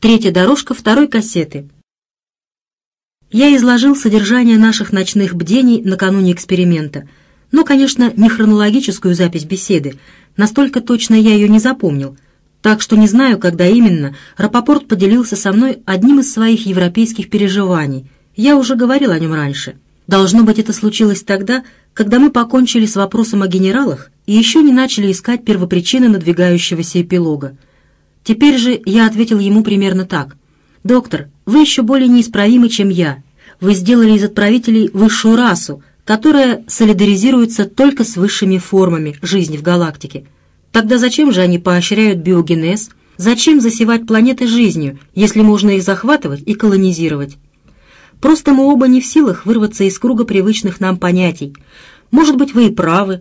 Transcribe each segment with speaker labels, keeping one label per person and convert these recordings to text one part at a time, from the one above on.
Speaker 1: Третья дорожка второй кассеты. Я изложил содержание наших ночных бдений накануне эксперимента, но, конечно, не хронологическую запись беседы, настолько точно я ее не запомнил, так что не знаю, когда именно Рапопорт поделился со мной одним из своих европейских переживаний. Я уже говорил о нем раньше. Должно быть, это случилось тогда, когда мы покончили с вопросом о генералах и еще не начали искать первопричины надвигающегося эпилога. Теперь же я ответил ему примерно так. «Доктор, вы еще более неисправимы, чем я. Вы сделали из отправителей высшую расу, которая солидаризируется только с высшими формами жизни в галактике. Тогда зачем же они поощряют биогенез? Зачем засевать планеты жизнью, если можно их захватывать и колонизировать? Просто мы оба не в силах вырваться из круга привычных нам понятий. Может быть, вы и правы,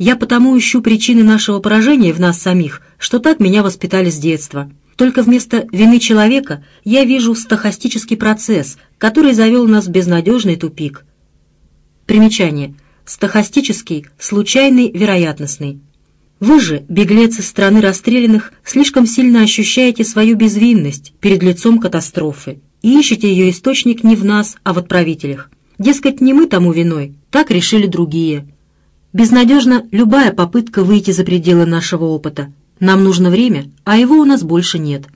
Speaker 1: я потому ищу причины нашего поражения в нас самих, что так меня воспитали с детства. Только вместо вины человека я вижу стохастический процесс, который завел нас в безнадежный тупик. Примечание. Стохастический, случайный, вероятностный. Вы же, беглец из страны расстрелянных, слишком сильно ощущаете свою безвинность перед лицом катастрофы и ищете ее источник не в нас, а в отправителях. Дескать, не мы тому виной, так решили другие. Безнадежна любая попытка выйти за пределы нашего опыта. Нам нужно время, а его у нас больше нет.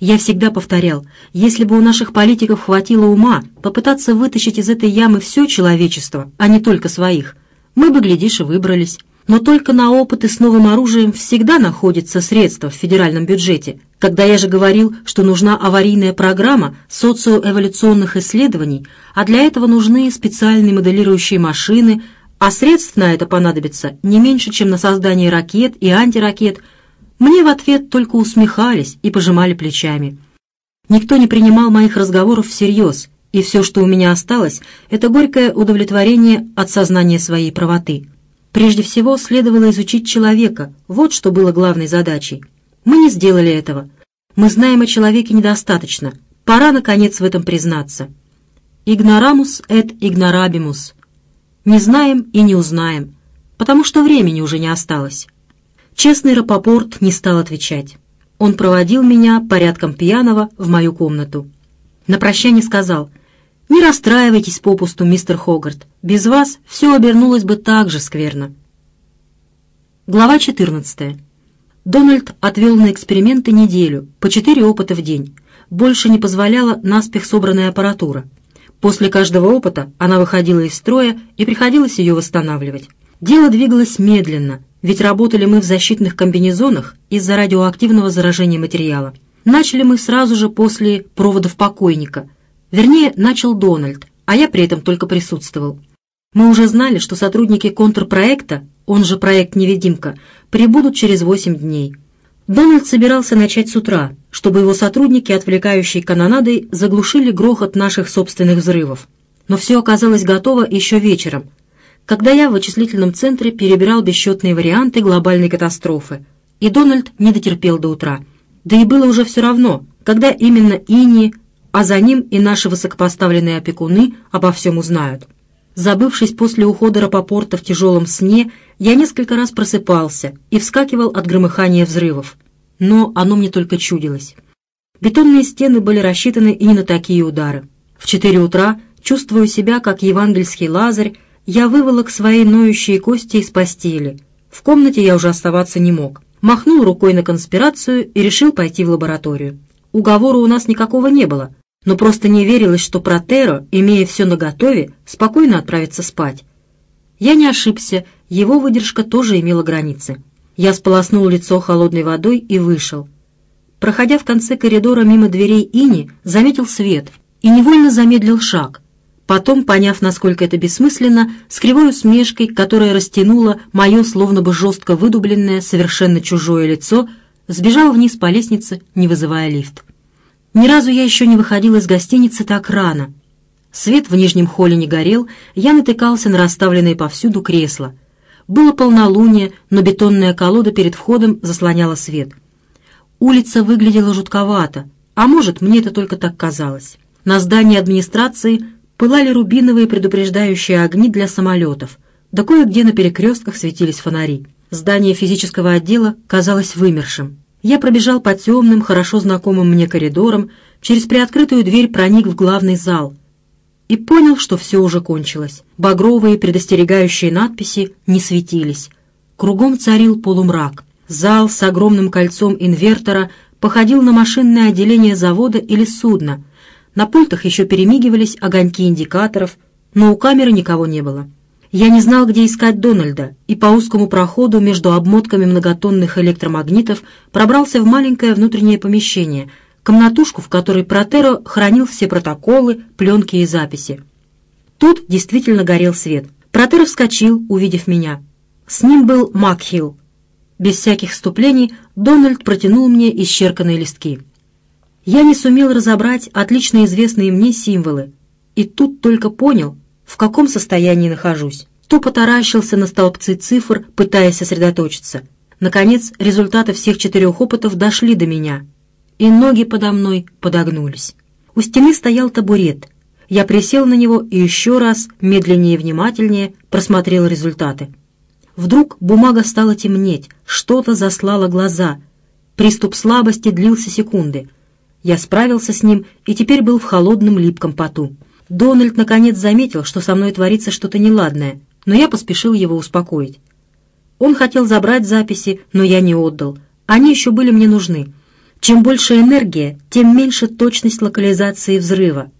Speaker 1: Я всегда повторял, если бы у наших политиков хватило ума попытаться вытащить из этой ямы все человечество, а не только своих, мы бы, глядишь, и выбрались. Но только на опыты с новым оружием всегда находятся средства в федеральном бюджете. Когда я же говорил, что нужна аварийная программа социоэволюционных исследований, а для этого нужны специальные моделирующие машины, а средств на это понадобится не меньше, чем на создание ракет и антиракет, мне в ответ только усмехались и пожимали плечами. Никто не принимал моих разговоров всерьез, и все, что у меня осталось, это горькое удовлетворение от сознания своей правоты. Прежде всего, следовало изучить человека, вот что было главной задачей. Мы не сделали этого. Мы знаем о человеке недостаточно. Пора, наконец, в этом признаться. «Игнорамус et ignorabimus» Не знаем и не узнаем, потому что времени уже не осталось. Честный Рапопорт не стал отвечать. Он проводил меня порядком пьяного в мою комнату. На прощание сказал, «Не расстраивайтесь попусту, мистер Хогарт. Без вас все обернулось бы так же скверно». Глава 14. Дональд отвел на эксперименты неделю, по четыре опыта в день. Больше не позволяла наспех собранная аппаратура. После каждого опыта она выходила из строя и приходилось ее восстанавливать. Дело двигалось медленно, ведь работали мы в защитных комбинезонах из-за радиоактивного заражения материала. Начали мы сразу же после проводов покойника. Вернее, начал Дональд, а я при этом только присутствовал. Мы уже знали, что сотрудники контрпроекта, он же проект «Невидимка», прибудут через 8 дней. Дональд собирался начать с утра, чтобы его сотрудники, отвлекающие канонадой, заглушили грохот наших собственных взрывов. Но все оказалось готово еще вечером, когда я в вычислительном центре перебирал бесчетные варианты глобальной катастрофы, и Дональд не дотерпел до утра. Да и было уже все равно, когда именно Ини, а за ним и наши высокопоставленные опекуны обо всем узнают. Забывшись после ухода Рапопорта в тяжелом сне, я несколько раз просыпался и вскакивал от громыхания взрывов. Но оно мне только чудилось. Бетонные стены были рассчитаны и не на такие удары. В четыре утра, чувствуя себя как евангельский лазарь, я выволок свои ноющие кости из постели. В комнате я уже оставаться не мог. Махнул рукой на конспирацию и решил пойти в лабораторию. Уговора у нас никакого не было, но просто не верилось, что Протеро, имея все наготове, спокойно отправится спать. Я не ошибся, его выдержка тоже имела границы. Я сполоснул лицо холодной водой и вышел. Проходя в конце коридора мимо дверей Ини, заметил свет и невольно замедлил шаг. Потом, поняв, насколько это бессмысленно, с кривой усмешкой, которая растянула мое словно бы жестко выдубленное, совершенно чужое лицо, сбежал вниз по лестнице, не вызывая лифт. Ни разу я еще не выходил из гостиницы так рано. Свет в нижнем холле не горел, я натыкался на расставленные повсюду кресла. Было полнолуние, но бетонная колода перед входом заслоняла свет. Улица выглядела жутковато, а может, мне это только так казалось. На здании администрации пылали рубиновые предупреждающие огни для самолетов, да кое-где на перекрестках светились фонари. Здание физического отдела казалось вымершим. Я пробежал по темным, хорошо знакомым мне коридорам, через приоткрытую дверь проник в главный зал и понял, что все уже кончилось. Багровые предостерегающие надписи не светились. Кругом царил полумрак. Зал с огромным кольцом инвертора походил на машинное отделение завода или судна. На пультах еще перемигивались огоньки индикаторов, но у камеры никого не было. Я не знал, где искать Дональда, и по узкому проходу между обмотками многотонных электромагнитов пробрался в маленькое внутреннее помещение, комнатушку, в которой Протеро хранил все протоколы, пленки и записи. Тут действительно горел свет. Протеро вскочил, увидев меня. С ним был Макхилл. Без всяких вступлений Дональд протянул мне исчерканные листки. Я не сумел разобрать отлично известные мне символы, и тут только понял, в каком состоянии нахожусь. То потаращился на столбцы цифр, пытаясь сосредоточиться. Наконец, результаты всех четырех опытов дошли до меня, и ноги подо мной подогнулись. У стены стоял табурет. Я присел на него и еще раз, медленнее и внимательнее, просмотрел результаты. Вдруг бумага стала темнеть, что-то заслало глаза. Приступ слабости длился секунды. Я справился с ним и теперь был в холодном липком поту. Дональд наконец заметил, что со мной творится что-то неладное, но я поспешил его успокоить. Он хотел забрать записи, но я не отдал. Они еще были мне нужны. Чем больше энергия, тем меньше точность локализации взрыва.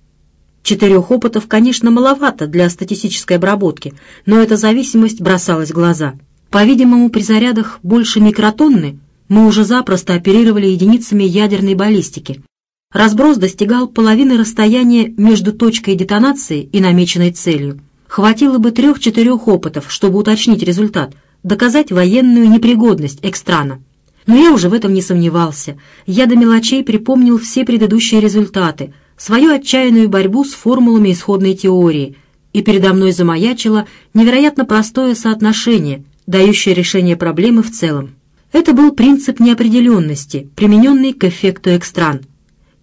Speaker 1: Четырех опытов, конечно, маловато для статистической обработки, но эта зависимость бросалась в глаза. По-видимому, при зарядах больше микротонны мы уже запросто оперировали единицами ядерной баллистики. Разброс достигал половины расстояния между точкой детонации и намеченной целью. Хватило бы трех-четырех опытов, чтобы уточнить результат, доказать военную непригодность экстрана. Но я уже в этом не сомневался. Я до мелочей припомнил все предыдущие результаты, свою отчаянную борьбу с формулами исходной теории, и передо мной замаячило невероятно простое соотношение, дающее решение проблемы в целом. Это был принцип неопределенности, примененный к эффекту экстран –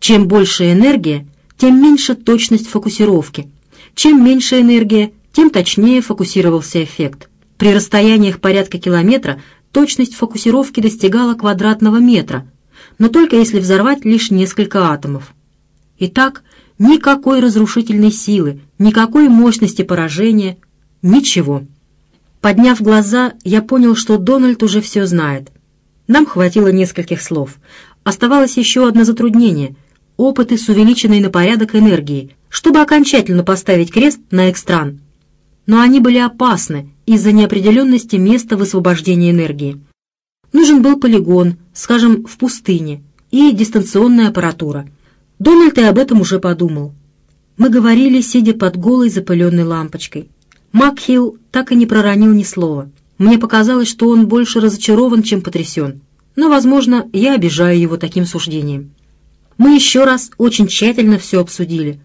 Speaker 1: чем больше энергия, тем меньше точность фокусировки. Чем меньше энергия, тем точнее фокусировался эффект. При расстояниях порядка километра точность фокусировки достигала квадратного метра, но только если взорвать лишь несколько атомов. Итак, никакой разрушительной силы, никакой мощности поражения, ничего. Подняв глаза, я понял, что Дональд уже все знает. Нам хватило нескольких слов. Оставалось еще одно затруднение — опыты с увеличенной на порядок энергией, чтобы окончательно поставить крест на экстран. Но они были опасны из-за неопределенности места высвобождения энергии. Нужен был полигон, скажем, в пустыне, и дистанционная аппаратура. Дональд и об этом уже подумал. Мы говорили, сидя под голой запыленной лампочкой. Макхилл так и не проронил ни слова. Мне показалось, что он больше разочарован, чем потрясен. Но, возможно, я обижаю его таким суждением. Мы еще раз очень тщательно все обсудили.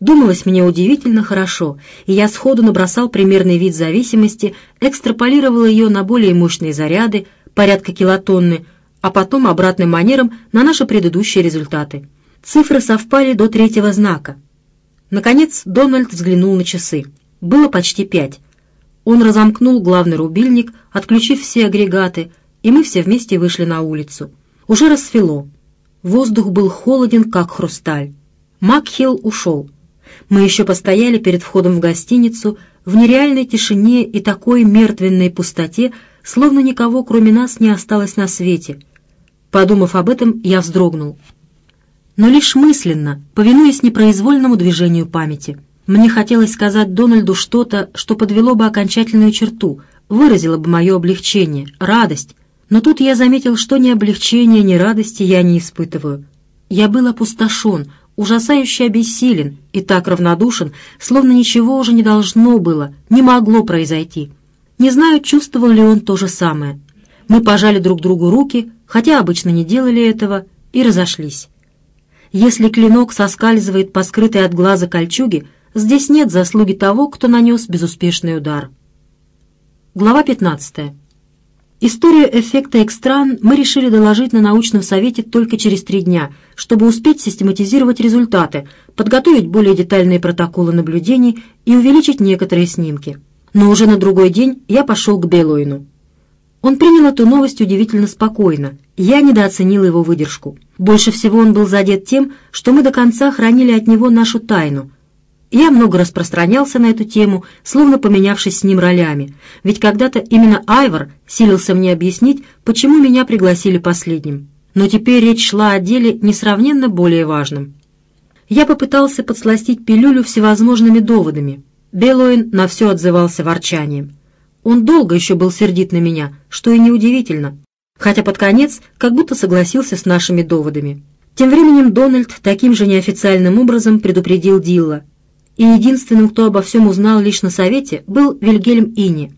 Speaker 1: Думалось мне удивительно хорошо, и я сходу набросал примерный вид зависимости, экстраполировал ее на более мощные заряды, порядка килотонны, а потом обратным манером на наши предыдущие результаты. Цифры совпали до третьего знака. Наконец Дональд взглянул на часы. Было почти пять. Он разомкнул главный рубильник, отключив все агрегаты, и мы все вместе вышли на улицу. Уже рассвело. Воздух был холоден, как хрусталь. Макхилл ушел. Мы еще постояли перед входом в гостиницу в нереальной тишине и такой мертвенной пустоте, словно никого, кроме нас, не осталось на свете. Подумав об этом, я вздрогнул. Но лишь мысленно, повинуясь непроизвольному движению памяти. Мне хотелось сказать Дональду что-то, что подвело бы окончательную черту, выразило бы мое облегчение, радость, но тут я заметил, что ни облегчения, ни радости я не испытываю. Я был опустошен, ужасающе обессилен и так равнодушен, словно ничего уже не должно было, не могло произойти. Не знаю, чувствовал ли он то же самое. Мы пожали друг другу руки, хотя обычно не делали этого, и разошлись. Если клинок соскальзывает по скрытой от глаза кольчуге, здесь нет заслуги того, кто нанес безуспешный удар. Глава пятнадцатая. Историю эффекта экстран мы решили доложить на научном совете только через три дня, чтобы успеть систематизировать результаты, подготовить более детальные протоколы наблюдений и увеличить некоторые снимки. Но уже на другой день я пошел к Белойну. Он принял эту новость удивительно спокойно Я недооценил его выдержку. Больше всего он был задет тем, что мы до конца хранили от него нашу тайну. Я много распространялся на эту тему, словно поменявшись с ним ролями, ведь когда-то именно Айвор силился мне объяснить, почему меня пригласили последним. Но теперь речь шла о деле несравненно более важном. Я попытался подсластить пилюлю всевозможными доводами. Белоин на все отзывался ворчанием. Он долго еще был сердит на меня, что и неудивительно хотя под конец как будто согласился с нашими доводами. Тем временем Дональд таким же неофициальным образом предупредил Дилла, и единственным, кто обо всем узнал лишь на совете, был Вильгельм Ини.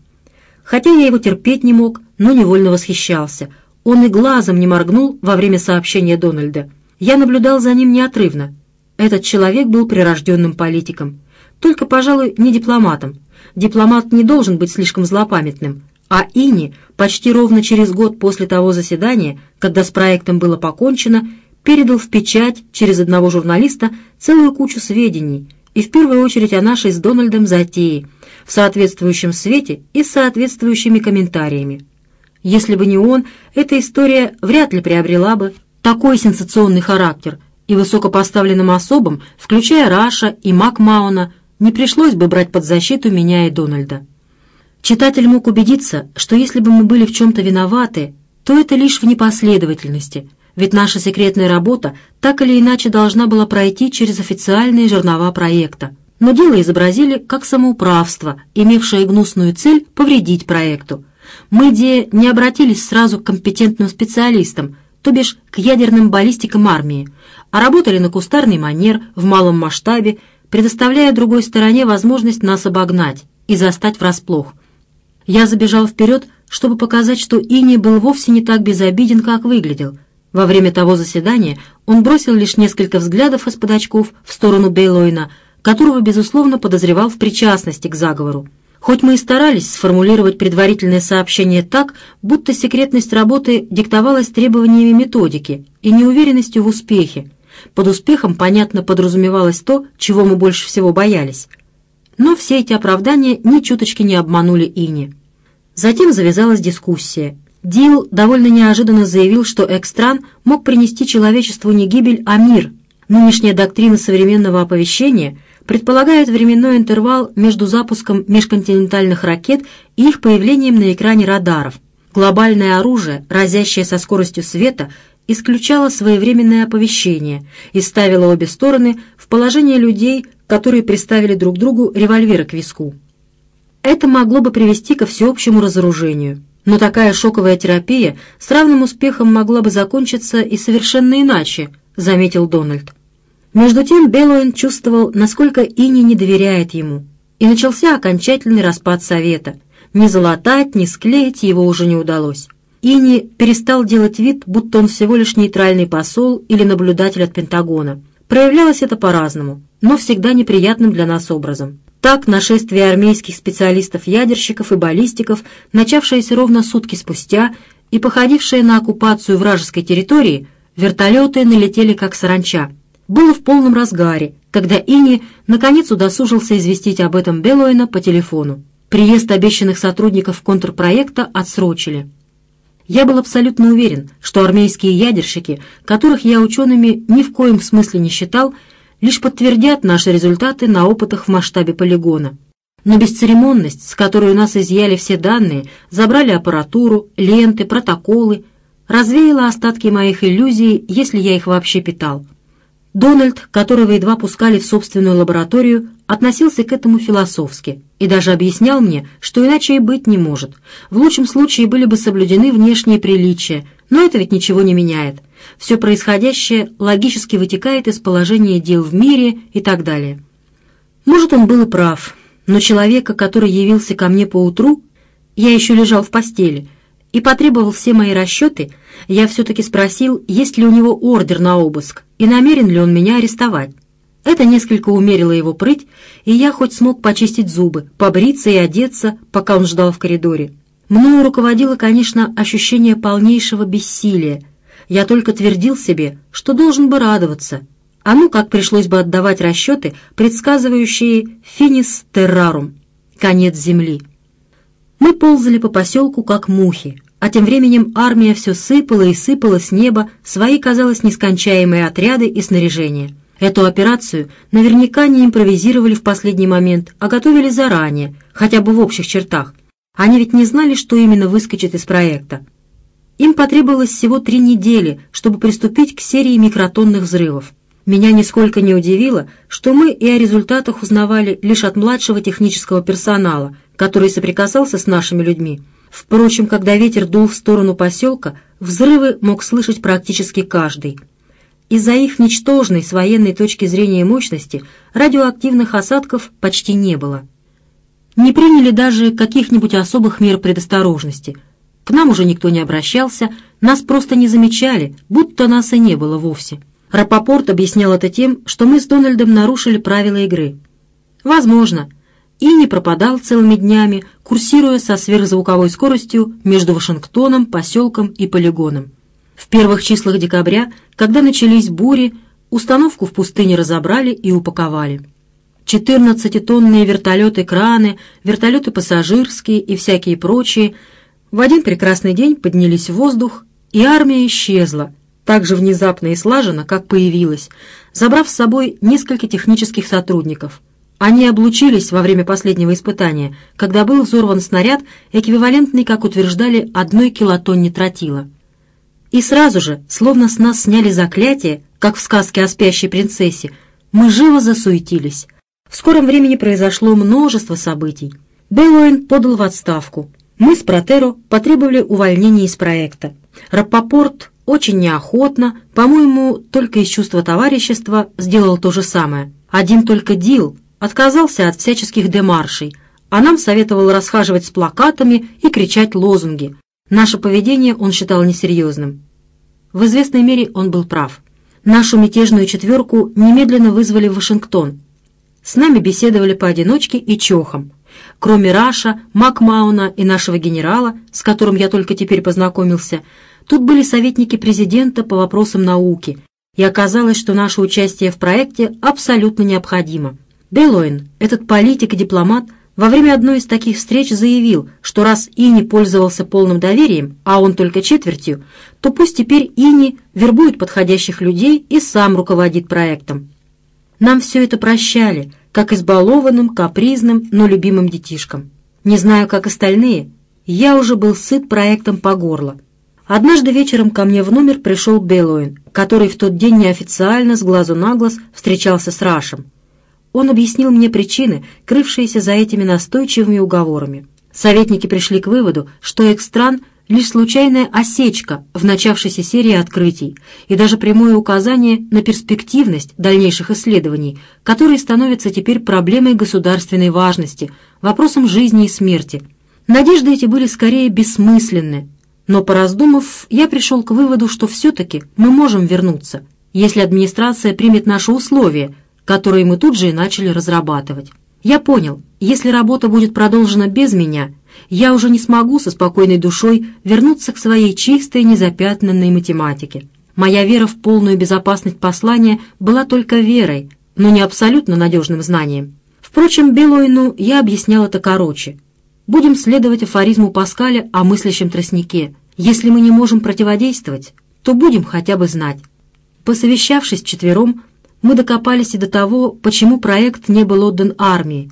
Speaker 1: Хотя я его терпеть не мог, но невольно восхищался. Он и глазом не моргнул во время сообщения Дональда. Я наблюдал за ним неотрывно. Этот человек был прирожденным политиком. Только, пожалуй, не дипломатом. Дипломат не должен быть слишком злопамятным, а Ини почти ровно через год после того заседания, когда с проектом было покончено, передал в печать через одного журналиста целую кучу сведений, и в первую очередь о нашей с Дональдом затее, в соответствующем свете и с соответствующими комментариями. Если бы не он, эта история вряд ли приобрела бы такой сенсационный характер, и высокопоставленным особам, включая Раша и Макмауна, не пришлось бы брать под защиту меня и Дональда. Читатель мог убедиться, что если бы мы были в чем-то виноваты, то это лишь в непоследовательности, ведь наша секретная работа так или иначе должна была пройти через официальные жернова проекта. Но дело изобразили как самоуправство, имевшее гнусную цель повредить проекту. Мы, где не обратились сразу к компетентным специалистам, то бишь к ядерным баллистикам армии, а работали на кустарный манер в малом масштабе, предоставляя другой стороне возможность нас обогнать и застать врасплох. Я забежал вперед, чтобы показать, что Ини был вовсе не так безобиден, как выглядел. Во время того заседания он бросил лишь несколько взглядов из-под очков в сторону Бейлойна, которого, безусловно, подозревал в причастности к заговору. Хоть мы и старались сформулировать предварительное сообщение так, будто секретность работы диктовалась требованиями методики и неуверенностью в успехе. Под успехом, понятно, подразумевалось то, чего мы больше всего боялись. Но все эти оправдания ни чуточки не обманули Ини. Затем завязалась дискуссия. Дил довольно неожиданно заявил, что Экстран мог принести человечеству не гибель, а мир. Нынешняя доктрина современного оповещения предполагает временной интервал между запуском межконтинентальных ракет и их появлением на экране радаров. Глобальное оружие, разящее со скоростью света, исключало своевременное оповещение и ставило обе стороны в положение людей, которые приставили друг другу револьверы к виску. Это могло бы привести ко всеобщему разоружению. Но такая шоковая терапия с равным успехом могла бы закончиться и совершенно иначе, заметил Дональд. Между тем Беллоин чувствовал, насколько Ини не доверяет ему, и начался окончательный распад совета. Ни залатать, ни склеить его уже не удалось. Ини перестал делать вид, будто он всего лишь нейтральный посол или наблюдатель от Пентагона. Проявлялось это по-разному, но всегда неприятным для нас образом. Так нашествие армейских специалистов-ядерщиков и баллистиков, начавшееся ровно сутки спустя и походившее на оккупацию вражеской территории, вертолеты налетели как саранча. Было в полном разгаре, когда Ини наконец удосужился известить об этом Белоина по телефону. Приезд обещанных сотрудников контрпроекта отсрочили. Я был абсолютно уверен, что армейские ядерщики, которых я учеными ни в коем смысле не считал, лишь подтвердят наши результаты на опытах в масштабе полигона. Но бесцеремонность, с которой у нас изъяли все данные, забрали аппаратуру, ленты, протоколы, развеяла остатки моих иллюзий, если я их вообще питал. Дональд, которого едва пускали в собственную лабораторию, относился к этому философски и даже объяснял мне, что иначе и быть не может. В лучшем случае были бы соблюдены внешние приличия, но это ведь ничего не меняет. Все происходящее логически вытекает из положения дел в мире и так далее. Может, он был и прав, но человека, который явился ко мне поутру, я еще лежал в постели, и потребовал все мои расчеты, я все-таки спросил, есть ли у него ордер на обыск и намерен ли он меня арестовать. Это несколько умерило его прыть, и я хоть смог почистить зубы, побриться и одеться, пока он ждал в коридоре. Мною руководило, конечно, ощущение полнейшего бессилия. Я только твердил себе, что должен бы радоваться. А ну как пришлось бы отдавать расчеты, предсказывающие «финис террарум» — конец земли. Мы ползали по поселку, как мухи. А тем временем армия все сыпала и сыпала с неба свои, казалось, нескончаемые отряды и снаряжение. Эту операцию наверняка не импровизировали в последний момент, а готовили заранее, хотя бы в общих чертах. Они ведь не знали, что именно выскочит из проекта. Им потребовалось всего три недели, чтобы приступить к серии микротонных взрывов. Меня нисколько не удивило, что мы и о результатах узнавали лишь от младшего технического персонала, который соприкасался с нашими людьми. Впрочем, когда ветер дул в сторону поселка, взрывы мог слышать практически каждый. Из-за их ничтожной с военной точки зрения мощности радиоактивных осадков почти не было. Не приняли даже каких-нибудь особых мер предосторожности. К нам уже никто не обращался, нас просто не замечали, будто нас и не было вовсе. Рапопорт объяснял это тем, что мы с Дональдом нарушили правила игры. Возможно, и не пропадал целыми днями, курсируя со сверхзвуковой скоростью между Вашингтоном, поселком и полигоном. В первых числах декабря, когда начались бури, установку в пустыне разобрали и упаковали. 14-тонные вертолеты-краны, вертолеты пассажирские и всякие прочие в один прекрасный день поднялись в воздух, и армия исчезла, так же внезапно и слаженно, как появилась, забрав с собой несколько технических сотрудников. Они облучились во время последнего испытания, когда был взорван снаряд, эквивалентный, как утверждали, одной килотонне тротила. И сразу же, словно с нас сняли заклятие, как в сказке о спящей принцессе, мы живо засуетились. В скором времени произошло множество событий. Беллоин подал в отставку. Мы с Протеро потребовали увольнения из проекта. Рапопорт очень неохотно, по-моему, только из чувства товарищества, сделал то же самое. Один только Дил отказался от всяческих демаршей, а нам советовал расхаживать с плакатами и кричать лозунги. Наше поведение он считал несерьезным. В известной мере он был прав. Нашу мятежную четверку немедленно вызвали в Вашингтон. С нами беседовали поодиночке и чохом. Кроме Раша, Макмауна и нашего генерала, с которым я только теперь познакомился, Тут были советники президента по вопросам науки, и оказалось, что наше участие в проекте абсолютно необходимо. Белоин, этот политик и дипломат, во время одной из таких встреч заявил, что раз Ини пользовался полным доверием, а он только четвертью, то пусть теперь Ини вербует подходящих людей и сам руководит проектом. Нам все это прощали, как избалованным, капризным, но любимым детишкам. Не знаю, как остальные, я уже был сыт проектом по горло. Однажды вечером ко мне в номер пришел Беллоин, который в тот день неофициально с глазу на глаз встречался с Рашем. Он объяснил мне причины, крывшиеся за этими настойчивыми уговорами. Советники пришли к выводу, что Экстран — лишь случайная осечка в начавшейся серии открытий и даже прямое указание на перспективность дальнейших исследований, которые становятся теперь проблемой государственной важности, вопросом жизни и смерти. Надежды эти были скорее бессмысленны, но, пораздумав, я пришел к выводу, что все-таки мы можем вернуться, если администрация примет наши условия, которые мы тут же и начали разрабатывать. Я понял, если работа будет продолжена без меня, я уже не смогу со спокойной душой вернуться к своей чистой, незапятнанной математике. Моя вера в полную безопасность послания была только верой, но не абсолютно надежным знанием. Впрочем, Белойну я объяснял это короче. Будем следовать афоризму Паскаля о мыслящем тростнике. Если мы не можем противодействовать, то будем хотя бы знать. Посовещавшись четвером, мы докопались и до того, почему проект не был отдан армии.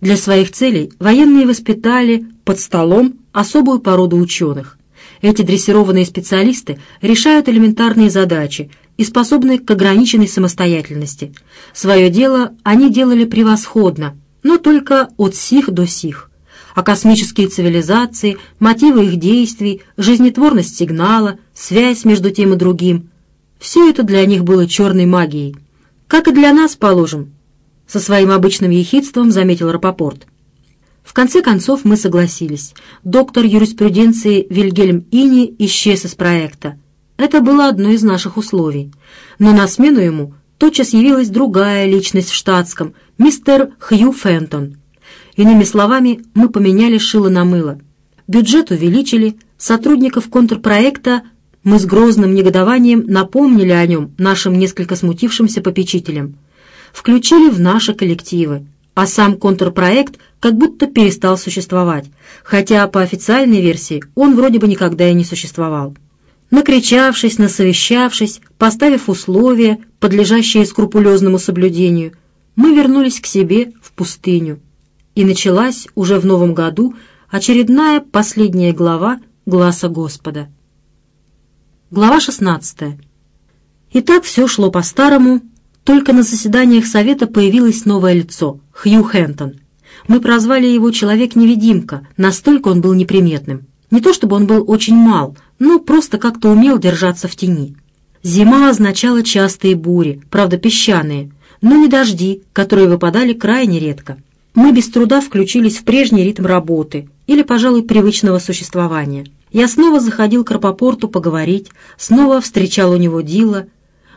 Speaker 1: Для своих целей военные воспитали под столом особую породу ученых. Эти дрессированные специалисты решают элементарные задачи и способны к ограниченной самостоятельности. Свое дело они делали превосходно, но только от сих до сих – а космические цивилизации, мотивы их действий, жизнетворность сигнала, связь между тем и другим. Все это для них было черной магией. Как и для нас, положим, со своим обычным ехидством заметил Рапопорт. В конце концов мы согласились. Доктор юриспруденции Вильгельм Ини исчез из проекта. Это было одно из наших условий. Но на смену ему тотчас явилась другая личность в штатском, мистер Хью Фентон. Иными словами, мы поменяли шило на мыло. Бюджет увеличили, сотрудников контрпроекта мы с грозным негодованием напомнили о нем нашим несколько смутившимся попечителям. Включили в наши коллективы, а сам контрпроект как будто перестал существовать, хотя по официальной версии он вроде бы никогда и не существовал. Накричавшись, насовещавшись, поставив условия, подлежащие скрупулезному соблюдению, мы вернулись к себе в пустыню. И началась уже в новом году очередная последняя глава «Гласа Господа». Глава 16. И так все шло по-старому, только на заседаниях Совета появилось новое лицо — Хью Хэнтон. Мы прозвали его «Человек-невидимка», настолько он был неприметным. Не то чтобы он был очень мал — но просто как-то умел держаться в тени. Зима означала частые бури, правда песчаные, но не дожди, которые выпадали крайне редко. Мы без труда включились в прежний ритм работы или, пожалуй, привычного существования. Я снова заходил к Рапопорту поговорить, снова встречал у него Дила.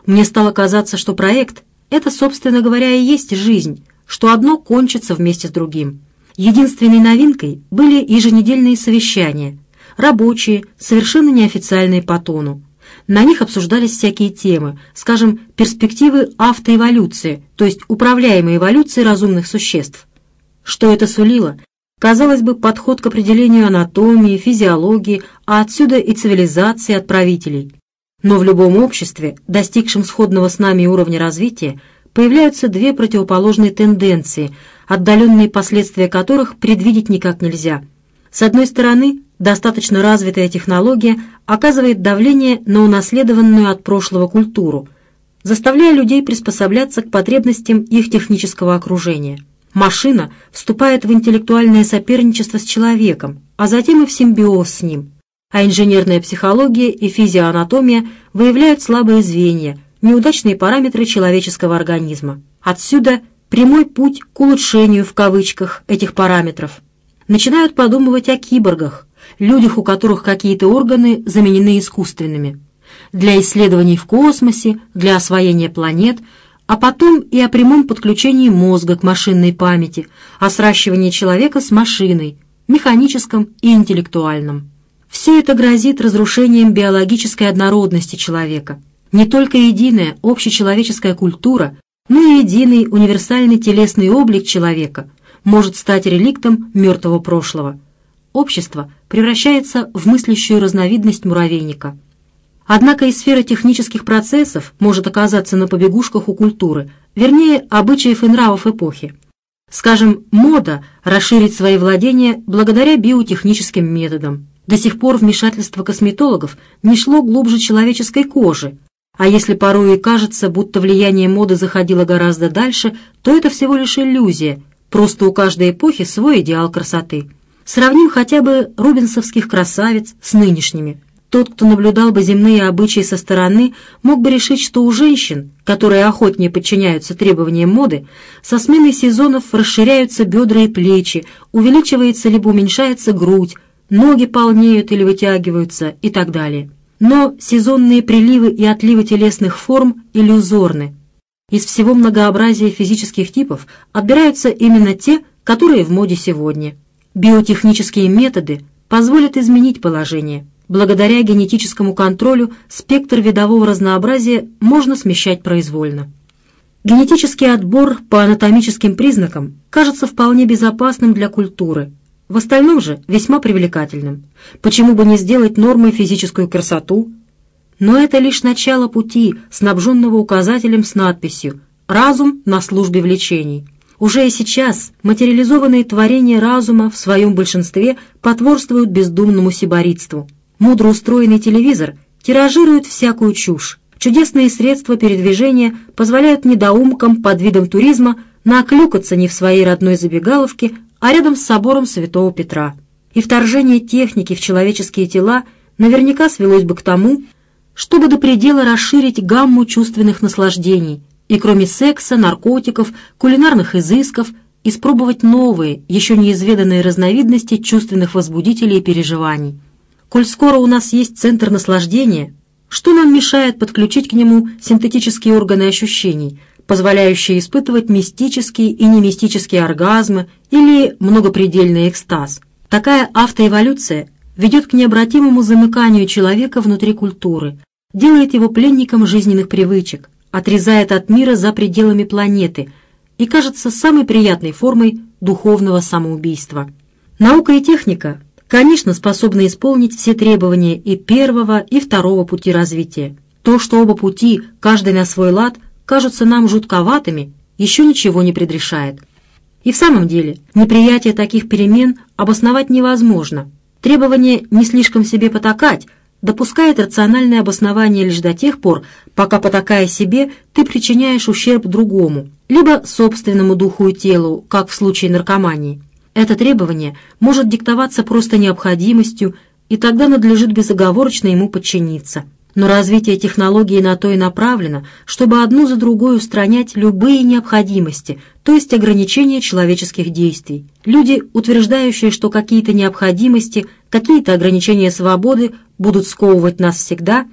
Speaker 1: Мне стало казаться, что проект — это, собственно говоря, и есть жизнь, что одно кончится вместе с другим. Единственной новинкой были еженедельные совещания — рабочие, совершенно неофициальные по тону. На них обсуждались всякие темы, скажем, перспективы автоэволюции, то есть управляемой эволюции разумных существ. Что это сулило? Казалось бы, подход к определению анатомии, физиологии, а отсюда и цивилизации отправителей. Но в любом обществе, достигшем сходного с нами уровня развития, появляются две противоположные тенденции, отдаленные последствия которых предвидеть никак нельзя. С одной стороны, достаточно развитая технология оказывает давление на унаследованную от прошлого культуру, заставляя людей приспосабляться к потребностям их технического окружения. Машина вступает в интеллектуальное соперничество с человеком, а затем и в симбиоз с ним. А инженерная психология и физиоанатомия выявляют слабые звенья, неудачные параметры человеческого организма. Отсюда прямой путь к улучшению в кавычках этих параметров. Начинают подумывать о киборгах, людях, у которых какие-то органы заменены искусственными, для исследований в космосе, для освоения планет, а потом и о прямом подключении мозга к машинной памяти, о сращивании человека с машиной, механическом и интеллектуальном. Все это грозит разрушением биологической однородности человека. Не только единая общечеловеческая культура, но и единый универсальный телесный облик человека может стать реликтом мертвого прошлого – общество превращается в мыслящую разновидность муравейника. Однако и сфера технических процессов может оказаться на побегушках у культуры, вернее, обычаев и нравов эпохи. Скажем, мода расширить свои владения благодаря биотехническим методам. До сих пор вмешательство косметологов не шло глубже человеческой кожи, а если порой и кажется, будто влияние моды заходило гораздо дальше, то это всего лишь иллюзия, просто у каждой эпохи свой идеал красоты. Сравним хотя бы рубинсовских красавиц с нынешними. Тот, кто наблюдал бы земные обычаи со стороны, мог бы решить, что у женщин, которые охотнее подчиняются требованиям моды, со сменой сезонов расширяются бедра и плечи, увеличивается либо уменьшается грудь, ноги полнеют или вытягиваются и так далее. Но сезонные приливы и отливы телесных форм иллюзорны. Из всего многообразия физических типов отбираются именно те, которые в моде сегодня. Биотехнические методы позволят изменить положение. Благодаря генетическому контролю спектр видового разнообразия можно смещать произвольно. Генетический отбор по анатомическим признакам кажется вполне безопасным для культуры, в остальном же весьма привлекательным. Почему бы не сделать нормой физическую красоту? Но это лишь начало пути, снабженного указателем с надписью «Разум на службе влечений». Уже и сейчас материализованные творения разума в своем большинстве потворствуют бездумному сиборитству. Мудро устроенный телевизор тиражирует всякую чушь. Чудесные средства передвижения позволяют недоумкам под видом туризма наклюкаться не в своей родной забегаловке, а рядом с собором Святого Петра. И вторжение техники в человеческие тела наверняка свелось бы к тому, чтобы до предела расширить гамму чувственных наслаждений – и кроме секса, наркотиков, кулинарных изысков, испробовать новые, еще неизведанные разновидности чувственных возбудителей и переживаний. Коль скоро у нас есть центр наслаждения, что нам мешает подключить к нему синтетические органы ощущений, позволяющие испытывать мистические и немистические оргазмы или многопредельный экстаз? Такая автоэволюция ведет к необратимому замыканию человека внутри культуры, делает его пленником жизненных привычек, отрезает от мира за пределами планеты и кажется самой приятной формой духовного самоубийства. Наука и техника, конечно, способны исполнить все требования и первого, и второго пути развития. То, что оба пути, каждый на свой лад, кажутся нам жутковатыми, еще ничего не предрешает. И в самом деле, неприятие таких перемен обосновать невозможно. Требование не слишком себе потакать допускает рациональное обоснование лишь до тех пор, пока, потакая себе, ты причиняешь ущерб другому, либо собственному духу и телу, как в случае наркомании. Это требование может диктоваться просто необходимостью, и тогда надлежит безоговорочно ему подчиниться. Но развитие технологии на то и направлено, чтобы одну за другой устранять любые необходимости, то есть ограничения человеческих действий. Люди, утверждающие, что какие-то необходимости, какие-то ограничения свободы будут сковывать нас всегда,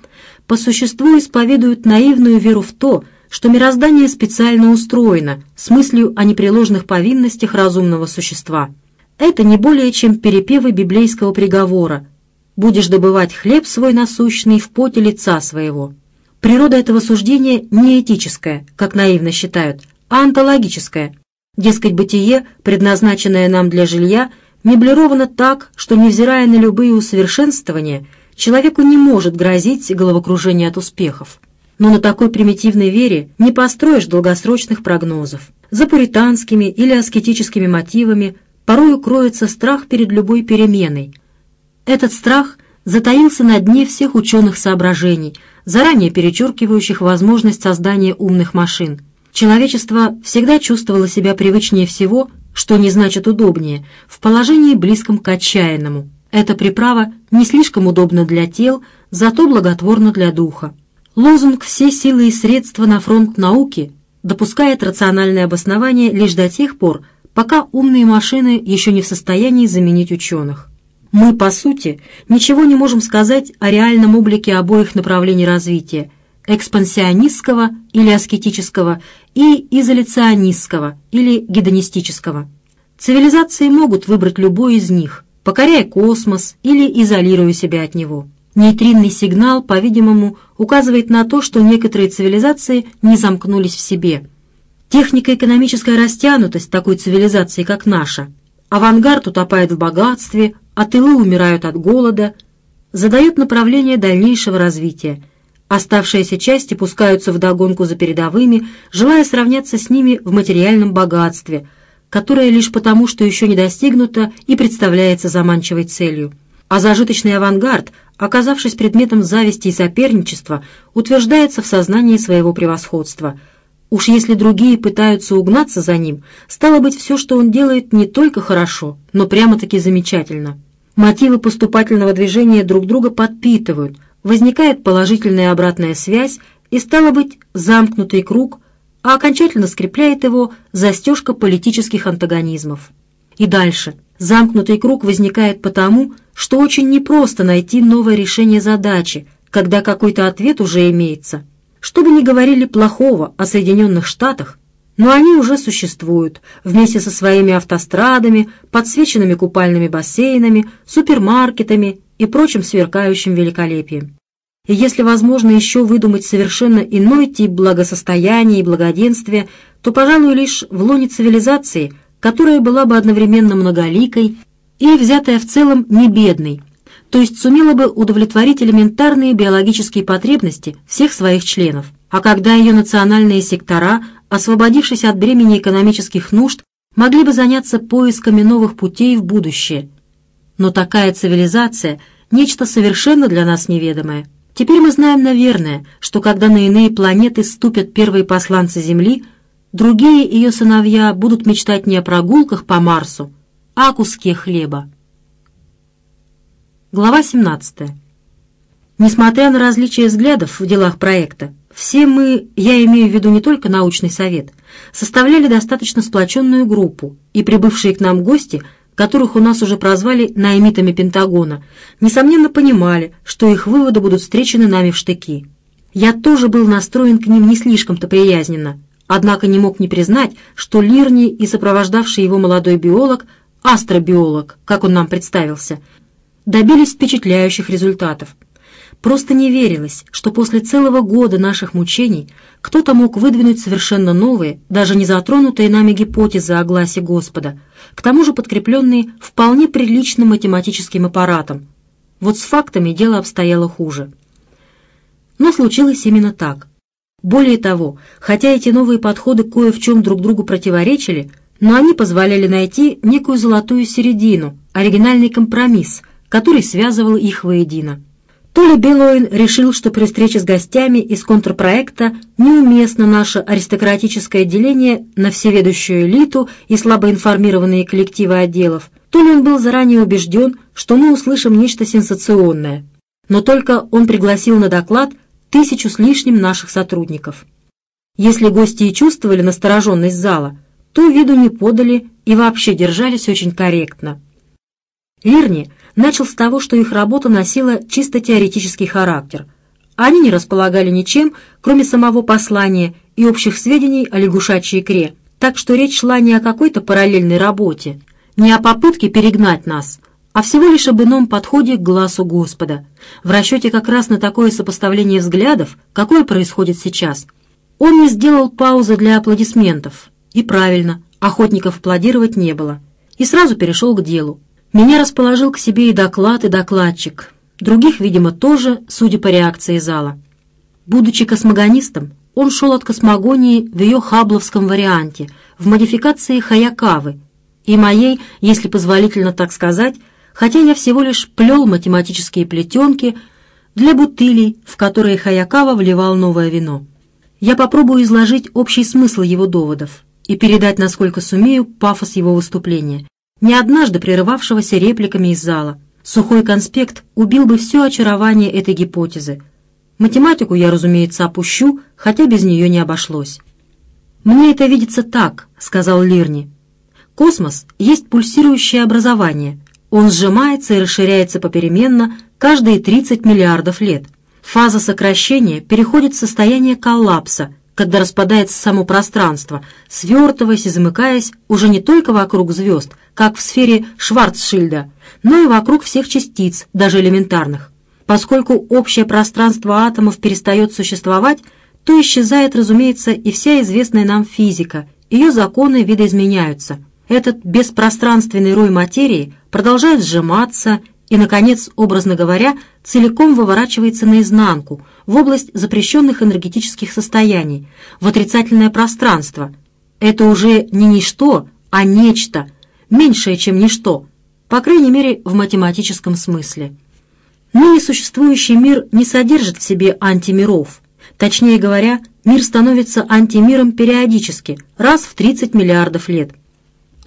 Speaker 1: по существу исповедуют наивную веру в то, что мироздание специально устроено с мыслью о непреложных повинностях разумного существа. Это не более чем перепевы библейского приговора «Будешь добывать хлеб свой насущный в поте лица своего». Природа этого суждения не этическая, как наивно считают, а онтологическая. Дескать, бытие, предназначенное нам для жилья, меблировано так, что, невзирая на любые усовершенствования, человеку не может грозить головокружение от успехов. Но на такой примитивной вере не построишь долгосрочных прогнозов. За пуританскими или аскетическими мотивами порою кроется страх перед любой переменой. Этот страх затаился на дне всех ученых соображений, заранее перечеркивающих возможность создания умных машин. Человечество всегда чувствовало себя привычнее всего, что не значит удобнее, в положении близком к отчаянному. Эта приправа не слишком удобна для тел, зато благотворна для духа. Лозунг «Все силы и средства на фронт науки» допускает рациональное обоснование лишь до тех пор, пока умные машины еще не в состоянии заменить ученых. Мы, по сути, ничего не можем сказать о реальном облике обоих направлений развития – экспансионистского или аскетического и изоляционистского или гедонистического. Цивилизации могут выбрать любой из них, покоряя космос или изолируя себя от него. Нейтринный сигнал, по-видимому, указывает на то, что некоторые цивилизации не замкнулись в себе. Технико-экономическая растянутость такой цивилизации, как наша, авангард утопает в богатстве, а тылы умирают от голода, задает направление дальнейшего развития. Оставшиеся части пускаются в догонку за передовыми, желая сравняться с ними в материальном богатстве, которое лишь потому, что еще не достигнуто и представляется заманчивой целью. А зажиточный авангард – оказавшись предметом зависти и соперничества, утверждается в сознании своего превосходства. Уж если другие пытаются угнаться за ним, стало быть, все, что он делает, не только хорошо, но прямо-таки замечательно. Мотивы поступательного движения друг друга подпитывают, возникает положительная обратная связь и, стало быть, замкнутый круг, а окончательно скрепляет его застежка политических антагонизмов. И дальше. Замкнутый круг возникает потому, что очень непросто найти новое решение задачи, когда какой-то ответ уже имеется. Что бы ни говорили плохого о Соединенных Штатах, но они уже существуют, вместе со своими автострадами, подсвеченными купальными бассейнами, супермаркетами и прочим сверкающим великолепием. И если возможно еще выдумать совершенно иной тип благосостояния и благоденствия, то, пожалуй, лишь в лоне цивилизации, которая была бы одновременно многоликой или взятая в целом не бедной, то есть сумела бы удовлетворить элементарные биологические потребности всех своих членов. А когда ее национальные сектора, освободившись от бремени экономических нужд, могли бы заняться поисками новых путей в будущее. Но такая цивилизация – нечто совершенно для нас неведомое. Теперь мы знаем, наверное, что когда на иные планеты ступят первые посланцы Земли, другие ее сыновья будут мечтать не о прогулках по Марсу, о куске хлеба. Глава 17. Несмотря на различия взглядов в делах проекта, все мы, я имею в виду не только научный совет, составляли достаточно сплоченную группу, и прибывшие к нам гости, которых у нас уже прозвали наэмитами Пентагона, несомненно понимали, что их выводы будут встречены нами в штыки. Я тоже был настроен к ним не слишком-то приязненно, однако не мог не признать, что Лирни и сопровождавший его молодой биолог астробиолог, как он нам представился, добились впечатляющих результатов. Просто не верилось, что после целого года наших мучений кто-то мог выдвинуть совершенно новые, даже не затронутые нами гипотезы о гласе Господа, к тому же подкрепленные вполне приличным математическим аппаратом. Вот с фактами дело обстояло хуже. Но случилось именно так. Более того, хотя эти новые подходы кое в чем друг другу противоречили, но они позволяли найти некую золотую середину, оригинальный компромисс, который связывал их воедино. То ли Белоин решил, что при встрече с гостями из контрпроекта неуместно наше аристократическое деление на всеведущую элиту и слабоинформированные коллективы отделов, то ли он был заранее убежден, что мы услышим нечто сенсационное. Но только он пригласил на доклад тысячу с лишним наших сотрудников. Если гости и чувствовали настороженность зала, то виду не подали и вообще держались очень корректно. Лирни начал с того, что их работа носила чисто теоретический характер. Они не располагали ничем, кроме самого послания и общих сведений о лягушачьей икре, так что речь шла не о какой-то параллельной работе, не о попытке перегнать нас, а всего лишь об ином подходе к глазу Господа, в расчете как раз на такое сопоставление взглядов, какое происходит сейчас. Он не сделал паузы для аплодисментов, и правильно, охотников аплодировать не было, и сразу перешел к делу. Меня расположил к себе и доклад, и докладчик. Других, видимо, тоже, судя по реакции зала. Будучи космогонистом, он шел от космогонии в ее хабловском варианте, в модификации Хаякавы, и моей, если позволительно так сказать, хотя я всего лишь плел математические плетенки для бутылей, в которые Хаякава вливал новое вино. Я попробую изложить общий смысл его доводов и передать, насколько сумею, пафос его выступления, не однажды прерывавшегося репликами из зала. Сухой конспект убил бы все очарование этой гипотезы. Математику я, разумеется, опущу, хотя без нее не обошлось. «Мне это видится так», — сказал Лирни. «Космос есть пульсирующее образование. Он сжимается и расширяется попеременно каждые 30 миллиардов лет. Фаза сокращения переходит в состояние коллапса, когда распадается само пространство, свертываясь и замыкаясь уже не только вокруг звезд, как в сфере Шварцшильда, но и вокруг всех частиц, даже элементарных. Поскольку общее пространство атомов перестает существовать, то исчезает, разумеется, и вся известная нам физика, ее законы видоизменяются. Этот беспространственный рой материи продолжает сжиматься и, наконец, образно говоря, целиком выворачивается наизнанку, в область запрещенных энергетических состояний, в отрицательное пространство. Это уже не ничто, а нечто, меньшее, чем ничто, по крайней мере, в математическом смысле. Ныне существующий мир не содержит в себе антимиров. Точнее говоря, мир становится антимиром периодически, раз в 30 миллиардов лет.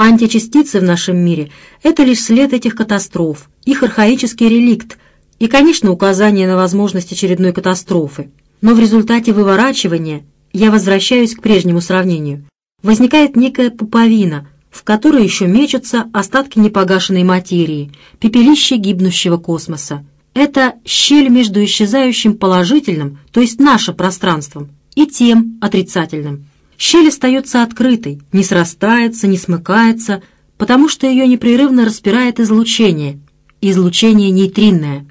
Speaker 1: Античастицы в нашем мире – это лишь след этих катастроф, их архаический реликт – и, конечно, указание на возможность очередной катастрофы. Но в результате выворачивания, я возвращаюсь к прежнему сравнению, возникает некая пуповина, в которой еще мечутся остатки непогашенной материи, пепелище гибнущего космоса. Это щель между исчезающим положительным, то есть наше пространством, и тем отрицательным. Щель остается открытой, не срастается, не смыкается, потому что ее непрерывно распирает излучение, излучение нейтринное.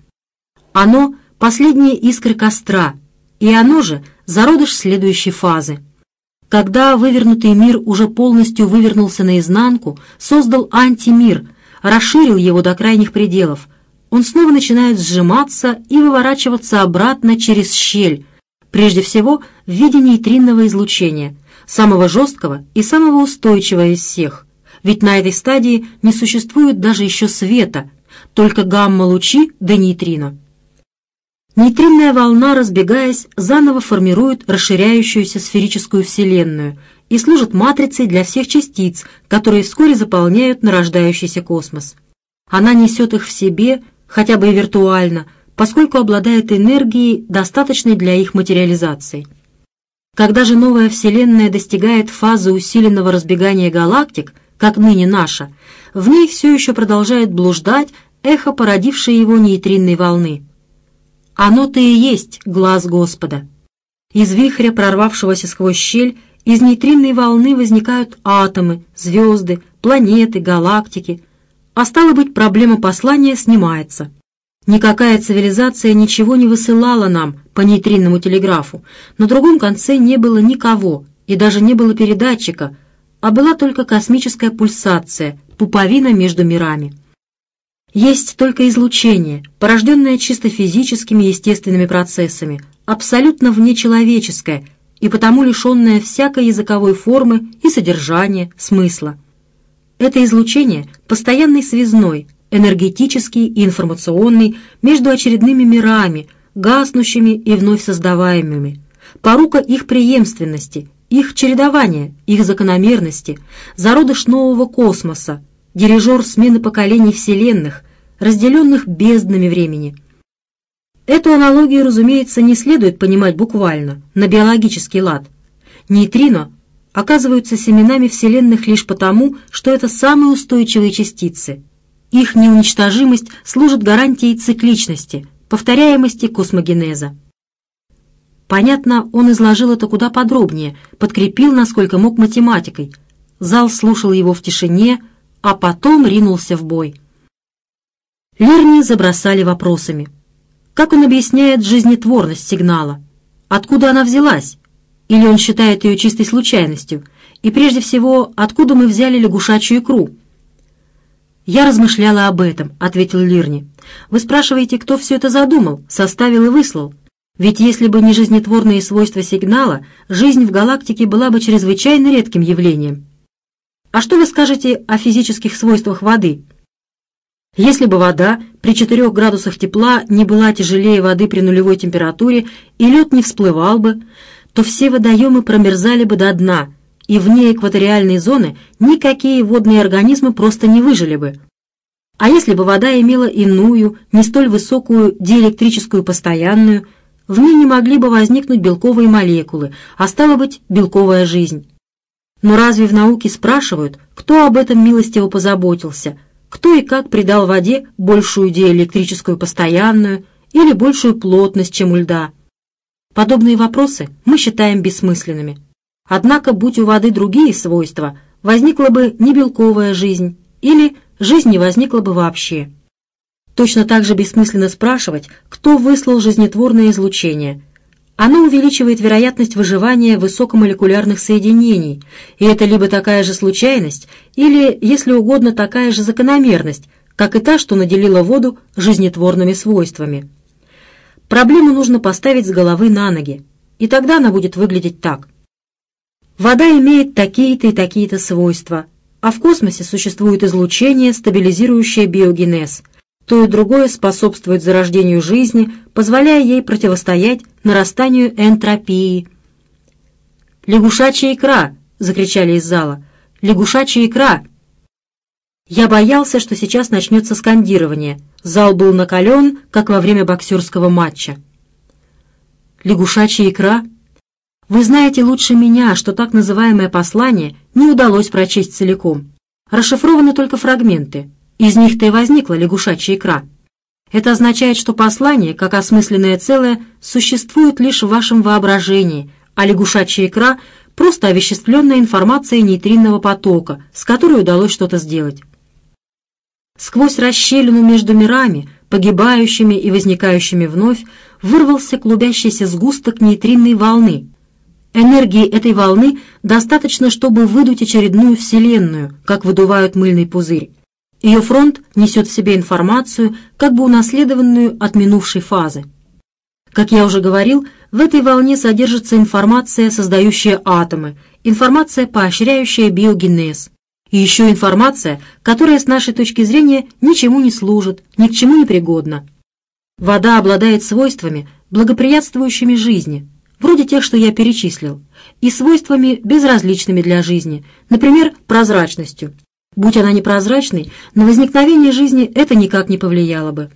Speaker 1: Оно — последние искры костра, и оно же — зародыш следующей фазы. Когда вывернутый мир уже полностью вывернулся наизнанку, создал антимир, расширил его до крайних пределов, он снова начинает сжиматься и выворачиваться обратно через щель, прежде всего в виде нейтринного излучения, самого жесткого и самого устойчивого из всех. Ведь на этой стадии не существует даже еще света, только гамма-лучи да нейтрино. Нейтринная волна, разбегаясь, заново формирует расширяющуюся сферическую Вселенную и служит матрицей для всех частиц, которые вскоре заполняют нарождающийся космос. Она несет их в себе, хотя бы и виртуально, поскольку обладает энергией, достаточной для их материализации. Когда же новая Вселенная достигает фазы усиленного разбегания галактик, как ныне наша, в ней все еще продолжает блуждать эхо породившей его нейтринной волны – оно-то и есть глаз Господа. Из вихря, прорвавшегося сквозь щель, из нейтринной волны возникают атомы, звезды, планеты, галактики. А стало быть, проблема послания снимается. Никакая цивилизация ничего не высылала нам по нейтринному телеграфу. На другом конце не было никого, и даже не было передатчика, а была только космическая пульсация, пуповина между мирами. Есть только излучение, порожденное чисто физическими естественными процессами, абсолютно внечеловеческое и потому лишенное всякой языковой формы и содержания, смысла. Это излучение – постоянный связной, энергетический и информационный между очередными мирами, гаснущими и вновь создаваемыми, порука их преемственности, их чередования, их закономерности, зародыш нового космоса, дирижер смены поколений вселенных, разделенных безднами времени. Эту аналогию, разумеется, не следует понимать буквально, на биологический лад. Нейтрино оказываются семенами вселенных лишь потому, что это самые устойчивые частицы. Их неуничтожимость служит гарантией цикличности, повторяемости космогенеза. Понятно, он изложил это куда подробнее, подкрепил, насколько мог, математикой. Зал слушал его в тишине, а потом ринулся в бой. Лерни забросали вопросами. Как он объясняет жизнетворность сигнала? Откуда она взялась? Или он считает ее чистой случайностью? И прежде всего, откуда мы взяли лягушачью икру? «Я размышляла об этом», — ответил Лирни. «Вы спрашиваете, кто все это задумал, составил и выслал? Ведь если бы не жизнетворные свойства сигнала, жизнь в галактике была бы чрезвычайно редким явлением. А что вы скажете о физических свойствах воды? Если бы вода при 4 градусах тепла не была тяжелее воды при нулевой температуре и лед не всплывал бы, то все водоемы промерзали бы до дна, и вне экваториальной зоны никакие водные организмы просто не выжили бы. А если бы вода имела иную, не столь высокую диэлектрическую постоянную, в ней не могли бы возникнуть белковые молекулы, а стала быть белковая жизнь. Но разве в науке спрашивают, кто об этом милостиво позаботился, кто и как придал воде большую диэлектрическую постоянную или большую плотность, чем у льда? Подобные вопросы мы считаем бессмысленными. Однако, будь у воды другие свойства, возникла бы не белковая жизнь или жизнь не возникла бы вообще. Точно так же бессмысленно спрашивать, кто выслал жизнетворное излучение. Оно увеличивает вероятность выживания высокомолекулярных соединений, и это либо такая же случайность, или, если угодно, такая же закономерность, как и та, что наделила воду жизнетворными свойствами. Проблему нужно поставить с головы на ноги, и тогда она будет выглядеть так. Вода имеет такие-то и такие-то свойства, а в космосе существует излучение, стабилизирующее биогенез – то и другое способствует зарождению жизни, позволяя ей противостоять нарастанию энтропии. «Лягушачья икра!» — закричали из зала. «Лягушачья икра!» Я боялся, что сейчас начнется скандирование. Зал был накален, как во время боксерского матча. «Лягушачья икра!» Вы знаете лучше меня, что так называемое послание не удалось прочесть целиком. Расшифрованы только фрагменты. Из них-то и возникла лягушачья икра. Это означает, что послание, как осмысленное целое, существует лишь в вашем воображении, а лягушачья икра — просто овеществленная информация нейтринного потока, с которой удалось что-то сделать. Сквозь расщелину между мирами, погибающими и возникающими вновь, вырвался клубящийся сгусток нейтринной волны. Энергии этой волны достаточно, чтобы выдуть очередную Вселенную, как выдувают мыльный пузырь. Ее фронт несет в себе информацию, как бы унаследованную от минувшей фазы. Как я уже говорил, в этой волне содержится информация, создающая атомы, информация, поощряющая биогенез, и еще информация, которая с нашей точки зрения ничему не служит, ни к чему не пригодна. Вода обладает свойствами, благоприятствующими жизни, вроде тех, что я перечислил, и свойствами, безразличными для жизни, например, прозрачностью, Будь она непрозрачной, на возникновение жизни это никак не повлияло бы.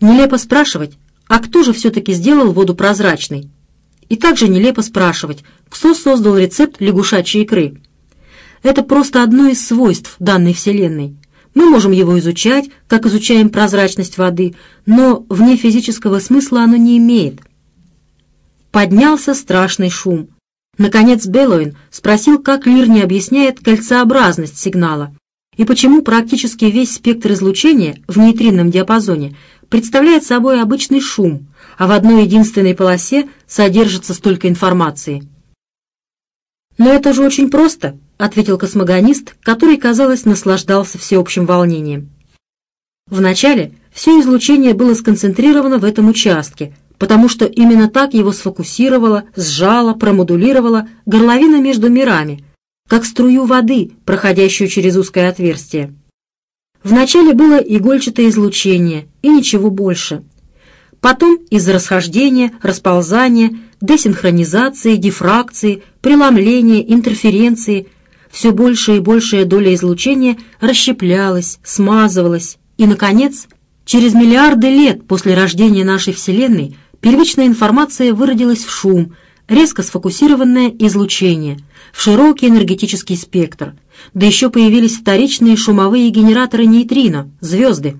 Speaker 1: Нелепо спрашивать, а кто же все-таки сделал воду прозрачной? И также нелепо спрашивать, кто создал рецепт лягушачьей икры. Это просто одно из свойств данной Вселенной. Мы можем его изучать, как изучаем прозрачность воды, но вне физического смысла оно не имеет. Поднялся страшный шум. Наконец Беллоин спросил, как Лир не объясняет кольцеобразность сигнала и почему практически весь спектр излучения в нейтринном диапазоне представляет собой обычный шум, а в одной единственной полосе содержится столько информации. «Но это же очень просто», — ответил космогонист, который, казалось, наслаждался всеобщим волнением. Вначале все излучение было сконцентрировано в этом участке, потому что именно так его сфокусировала, сжала, промодулировала горловина между мирами, как струю воды, проходящую через узкое отверстие. Вначале было игольчатое излучение и ничего больше. Потом из-за расхождения, расползания, десинхронизации, дифракции, преломления, интерференции все большая и большая доля излучения расщеплялась, смазывалась, и, наконец, через миллиарды лет после рождения нашей Вселенной первичная информация выродилась в шум, резко сфокусированное излучение, в широкий энергетический спектр, да еще появились вторичные шумовые генераторы нейтрино, звезды.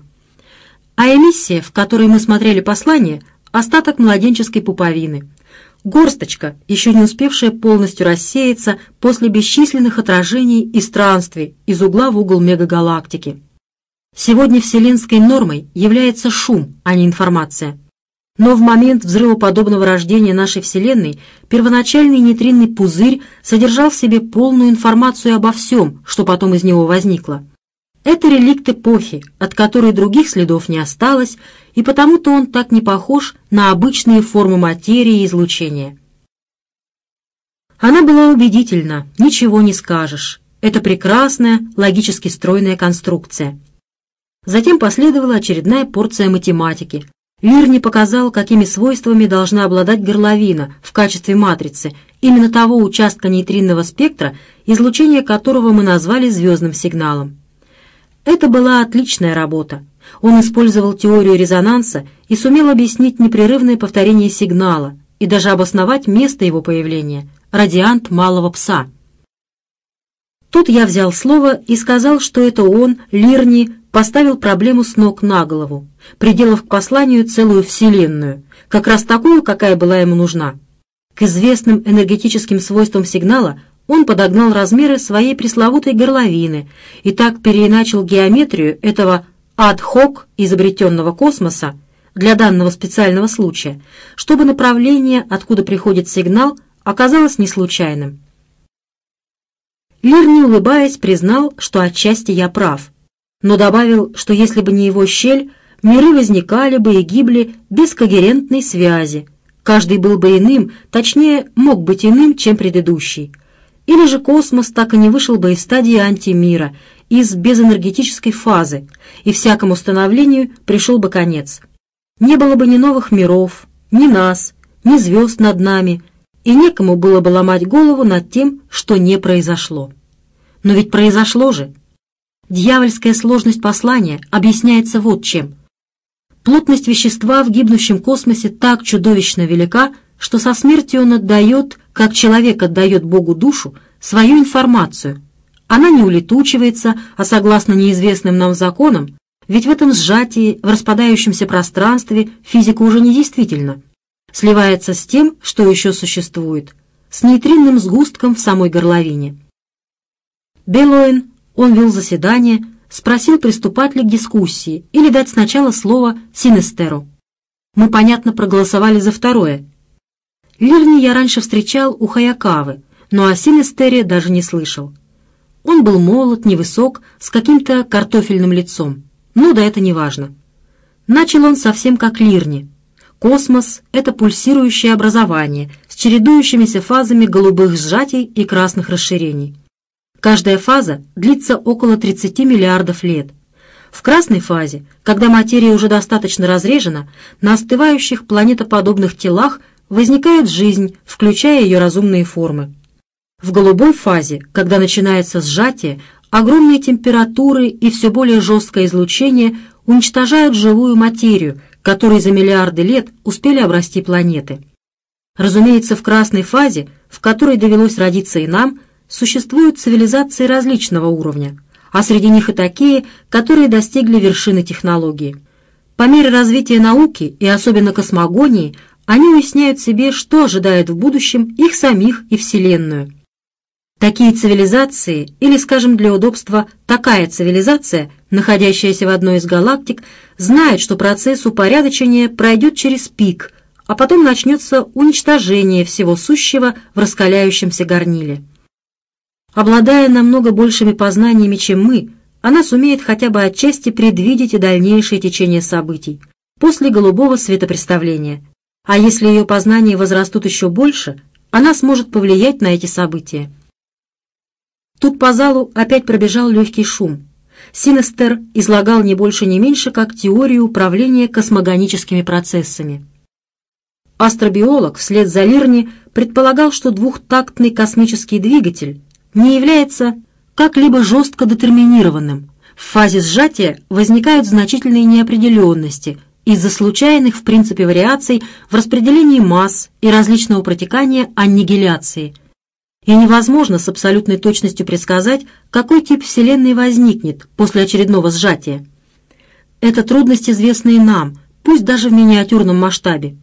Speaker 1: А эмиссия, в которой мы смотрели послание, остаток младенческой пуповины. Горсточка, еще не успевшая полностью рассеяться после бесчисленных отражений и странствий из угла в угол мегагалактики. Сегодня вселенской нормой является шум, а не информация. Но в момент взрывоподобного рождения нашей Вселенной первоначальный нейтринный пузырь содержал в себе полную информацию обо всем, что потом из него возникло. Это реликт эпохи, от которой других следов не осталось, и потому-то он так не похож на обычные формы материи и излучения. Она была убедительна, ничего не скажешь. Это прекрасная, логически стройная конструкция. Затем последовала очередная порция математики. Лирни показал, какими свойствами должна обладать горловина в качестве матрицы, именно того участка нейтринного спектра, излучение которого мы назвали звездным сигналом. Это была отличная работа. Он использовал теорию резонанса и сумел объяснить непрерывное повторение сигнала и даже обосновать место его появления – радиант малого пса. Тут я взял слово и сказал, что это он, Лирни, поставил проблему с ног на голову, приделав к посланию целую вселенную, как раз такую, какая была ему нужна. К известным энергетическим свойствам сигнала он подогнал размеры своей пресловутой горловины и так переиначил геометрию этого ад-хок изобретенного космоса для данного специального случая, чтобы направление, откуда приходит сигнал, оказалось не случайным. Лир, не улыбаясь, признал, что отчасти я прав, но добавил, что если бы не его щель, миры возникали бы и гибли без когерентной связи, каждый был бы иным, точнее, мог быть иным, чем предыдущий – или же космос так и не вышел бы из стадии антимира, из безэнергетической фазы, и всякому становлению пришел бы конец. Не было бы ни новых миров, ни нас, ни звезд над нами, и некому было бы ломать голову над тем, что не произошло. Но ведь произошло же. Дьявольская сложность послания объясняется вот чем. Плотность вещества в гибнущем космосе так чудовищно велика, что со смертью он отдает, как человек отдает Богу душу, свою информацию. Она не улетучивается, а согласно неизвестным нам законам, ведь в этом сжатии, в распадающемся пространстве физика уже не действительна, сливается с тем, что еще существует, с нейтринным сгустком в самой горловине. Белоин, он вел заседание, спросил, приступать ли к дискуссии или дать сначала слово Синестеру. Мы, понятно, проголосовали за второе, Лирни я раньше встречал у Хаякавы, но о Синестере даже не слышал. Он был молод, невысок, с каким-то картофельным лицом. Ну да это не важно. Начал он совсем как Лирни. Космос — это пульсирующее образование с чередующимися фазами голубых сжатий и красных расширений. Каждая фаза длится около 30 миллиардов лет. В красной фазе, когда материя уже достаточно разрежена, на остывающих планетоподобных телах – возникает жизнь, включая ее разумные формы. В голубой фазе, когда начинается сжатие, огромные температуры и все более жесткое излучение уничтожают живую материю, которой за миллиарды лет успели обрасти планеты. Разумеется, в красной фазе, в которой довелось родиться и нам, существуют цивилизации различного уровня, а среди них и такие, которые достигли вершины технологии. По мере развития науки и особенно космогонии – они уясняют себе, что ожидает в будущем их самих и Вселенную. Такие цивилизации, или, скажем, для удобства, такая цивилизация, находящаяся в одной из галактик, знает, что процесс упорядочения пройдет через пик, а потом начнется уничтожение всего сущего в раскаляющемся горниле. Обладая намного большими познаниями, чем мы, она сумеет хотя бы отчасти предвидеть и дальнейшее течение событий после голубого светопреставления. А если ее познания возрастут еще больше, она сможет повлиять на эти события. Тут по залу опять пробежал легкий шум. Синестер излагал не больше, не меньше, как теорию управления космогоническими процессами. Астробиолог вслед за Лирни предполагал, что двухтактный космический двигатель не является как-либо жестко детерминированным. В фазе сжатия возникают значительные неопределенности из-за случайных в принципе вариаций в распределении масс и различного протекания аннигиляции – и невозможно с абсолютной точностью предсказать, какой тип Вселенной возникнет после очередного сжатия. Это трудность, известная нам, пусть даже в миниатюрном масштабе.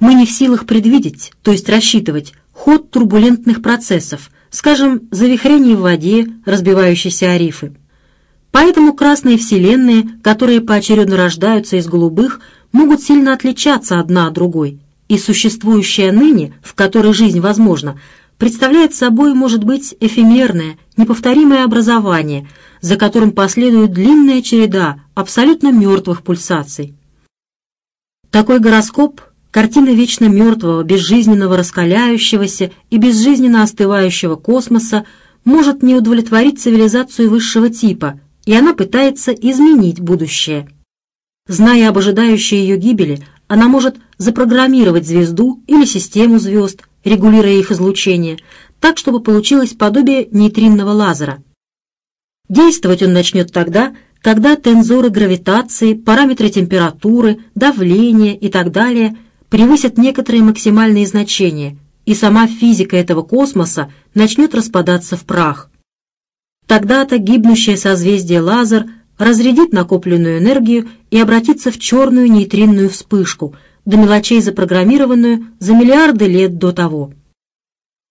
Speaker 1: Мы не в силах предвидеть, то есть рассчитывать, ход турбулентных процессов, скажем, завихрение в воде, разбивающейся о рифы. Поэтому красные вселенные, которые поочередно рождаются из голубых, могут сильно отличаться одна от другой, и существующая ныне, в которой жизнь возможна, представляет собой, может быть, эфемерное, неповторимое образование, за которым последует длинная череда абсолютно мертвых пульсаций. Такой гороскоп – картина вечно мертвого, безжизненного раскаляющегося и безжизненно остывающего космоса может не удовлетворить цивилизацию высшего типа, и она пытается изменить будущее. Зная об ожидающей ее гибели, она может запрограммировать звезду или систему звезд – регулируя их излучение, так, чтобы получилось подобие нейтринного лазера. Действовать он начнет тогда, когда тензоры гравитации, параметры температуры, давления и так далее превысят некоторые максимальные значения, и сама физика этого космоса начнет распадаться в прах. Тогда-то гибнущее созвездие Лазер разрядит накопленную энергию и обратится в черную нейтринную вспышку – до мелочей запрограммированную за миллиарды лет до того.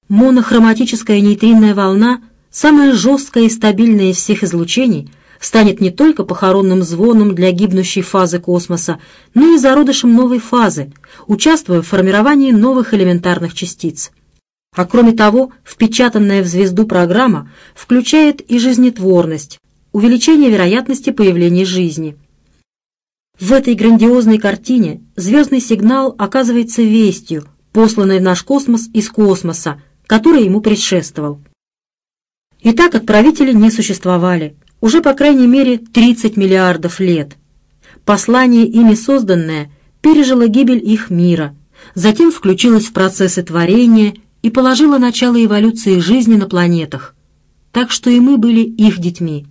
Speaker 1: Монохроматическая нейтринная волна, самая жесткая и стабильная из всех излучений, станет не только похоронным звоном для гибнущей фазы космоса, но и зародышем новой фазы, участвуя в формировании новых элементарных частиц. А кроме того, впечатанная в звезду программа включает и жизнетворность, увеличение вероятности появления жизни – в этой грандиозной картине звездный сигнал оказывается вестью, посланной в наш космос из космоса, который ему предшествовал. Итак, отправители не существовали, уже по крайней мере 30 миллиардов лет. Послание ими созданное пережило гибель их мира, затем включилось в процессы творения и положило начало эволюции жизни на планетах, так что и мы были их детьми.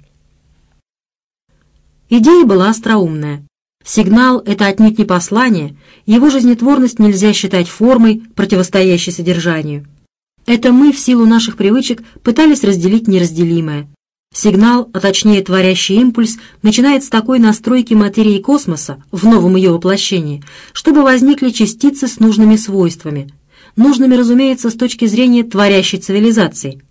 Speaker 1: Идея была остроумная. Сигнал — это отнюдь не послание, его жизнетворность нельзя считать формой, противостоящей содержанию. Это мы в силу наших привычек пытались разделить неразделимое. Сигнал, а точнее творящий импульс, начинает с такой настройки материи космоса в новом ее воплощении, чтобы возникли частицы с нужными свойствами. Нужными, разумеется, с точки зрения творящей цивилизации.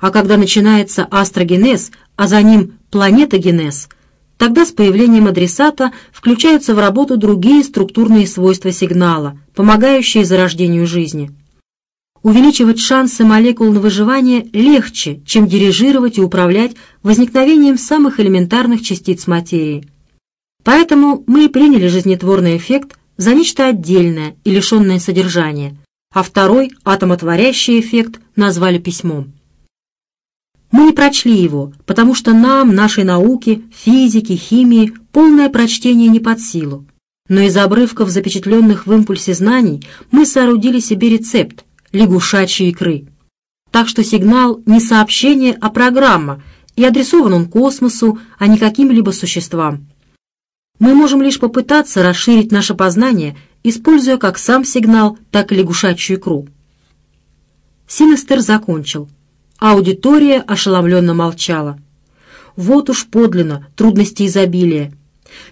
Speaker 1: А когда начинается астрогенез, а за ним планетогенез – Тогда с появлением адресата включаются в работу другие структурные свойства сигнала, помогающие зарождению жизни. Увеличивать шансы молекул на выживание легче, чем дирижировать и управлять возникновением самых элементарных частиц материи. Поэтому мы и приняли жизнетворный эффект за нечто отдельное и лишенное содержания, а второй, атомотворящий эффект, назвали письмом. Мы не прочли его, потому что нам, нашей науке, физике, химии, полное прочтение не под силу. Но из обрывков, запечатленных в импульсе знаний, мы соорудили себе рецепт лягушачьей икры. Так что сигнал не сообщение, а программа, и адресован он космосу, а не каким-либо существам. Мы можем лишь попытаться расширить наше познание, используя как сам сигнал, так и лягушачью икру. Синестер закончил. Аудитория ошеломленно молчала. Вот уж подлинно трудности изобилия.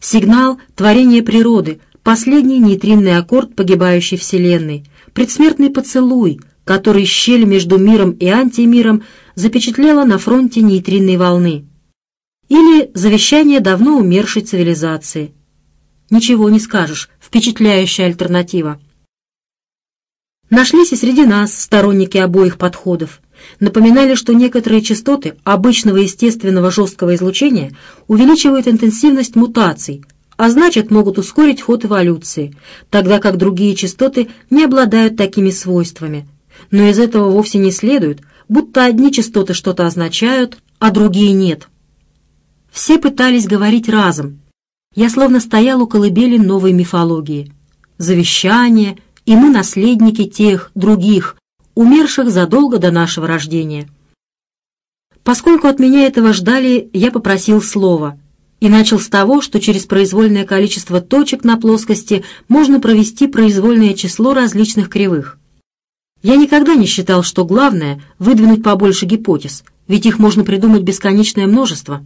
Speaker 1: Сигнал — творение природы, последний нейтринный аккорд погибающей Вселенной, предсмертный поцелуй, который щель между миром и антимиром запечатлела на фронте нейтринной волны. Или завещание давно умершей цивилизации. Ничего не скажешь, впечатляющая альтернатива. Нашлись и среди нас сторонники обоих подходов. Напоминали, что некоторые частоты обычного естественного жесткого излучения увеличивают интенсивность мутаций, а значит могут ускорить ход эволюции, тогда как другие частоты не обладают такими свойствами – но из этого вовсе не следует, будто одни частоты что-то означают, а другие нет. Все пытались говорить разом. Я словно стоял у колыбели новой мифологии. Завещание, и мы наследники тех, других, умерших задолго до нашего рождения. Поскольку от меня этого ждали, я попросил слова и начал с того, что через произвольное количество точек на плоскости можно провести произвольное число различных кривых. Я никогда не считал, что главное — выдвинуть побольше гипотез, ведь их можно придумать бесконечное множество.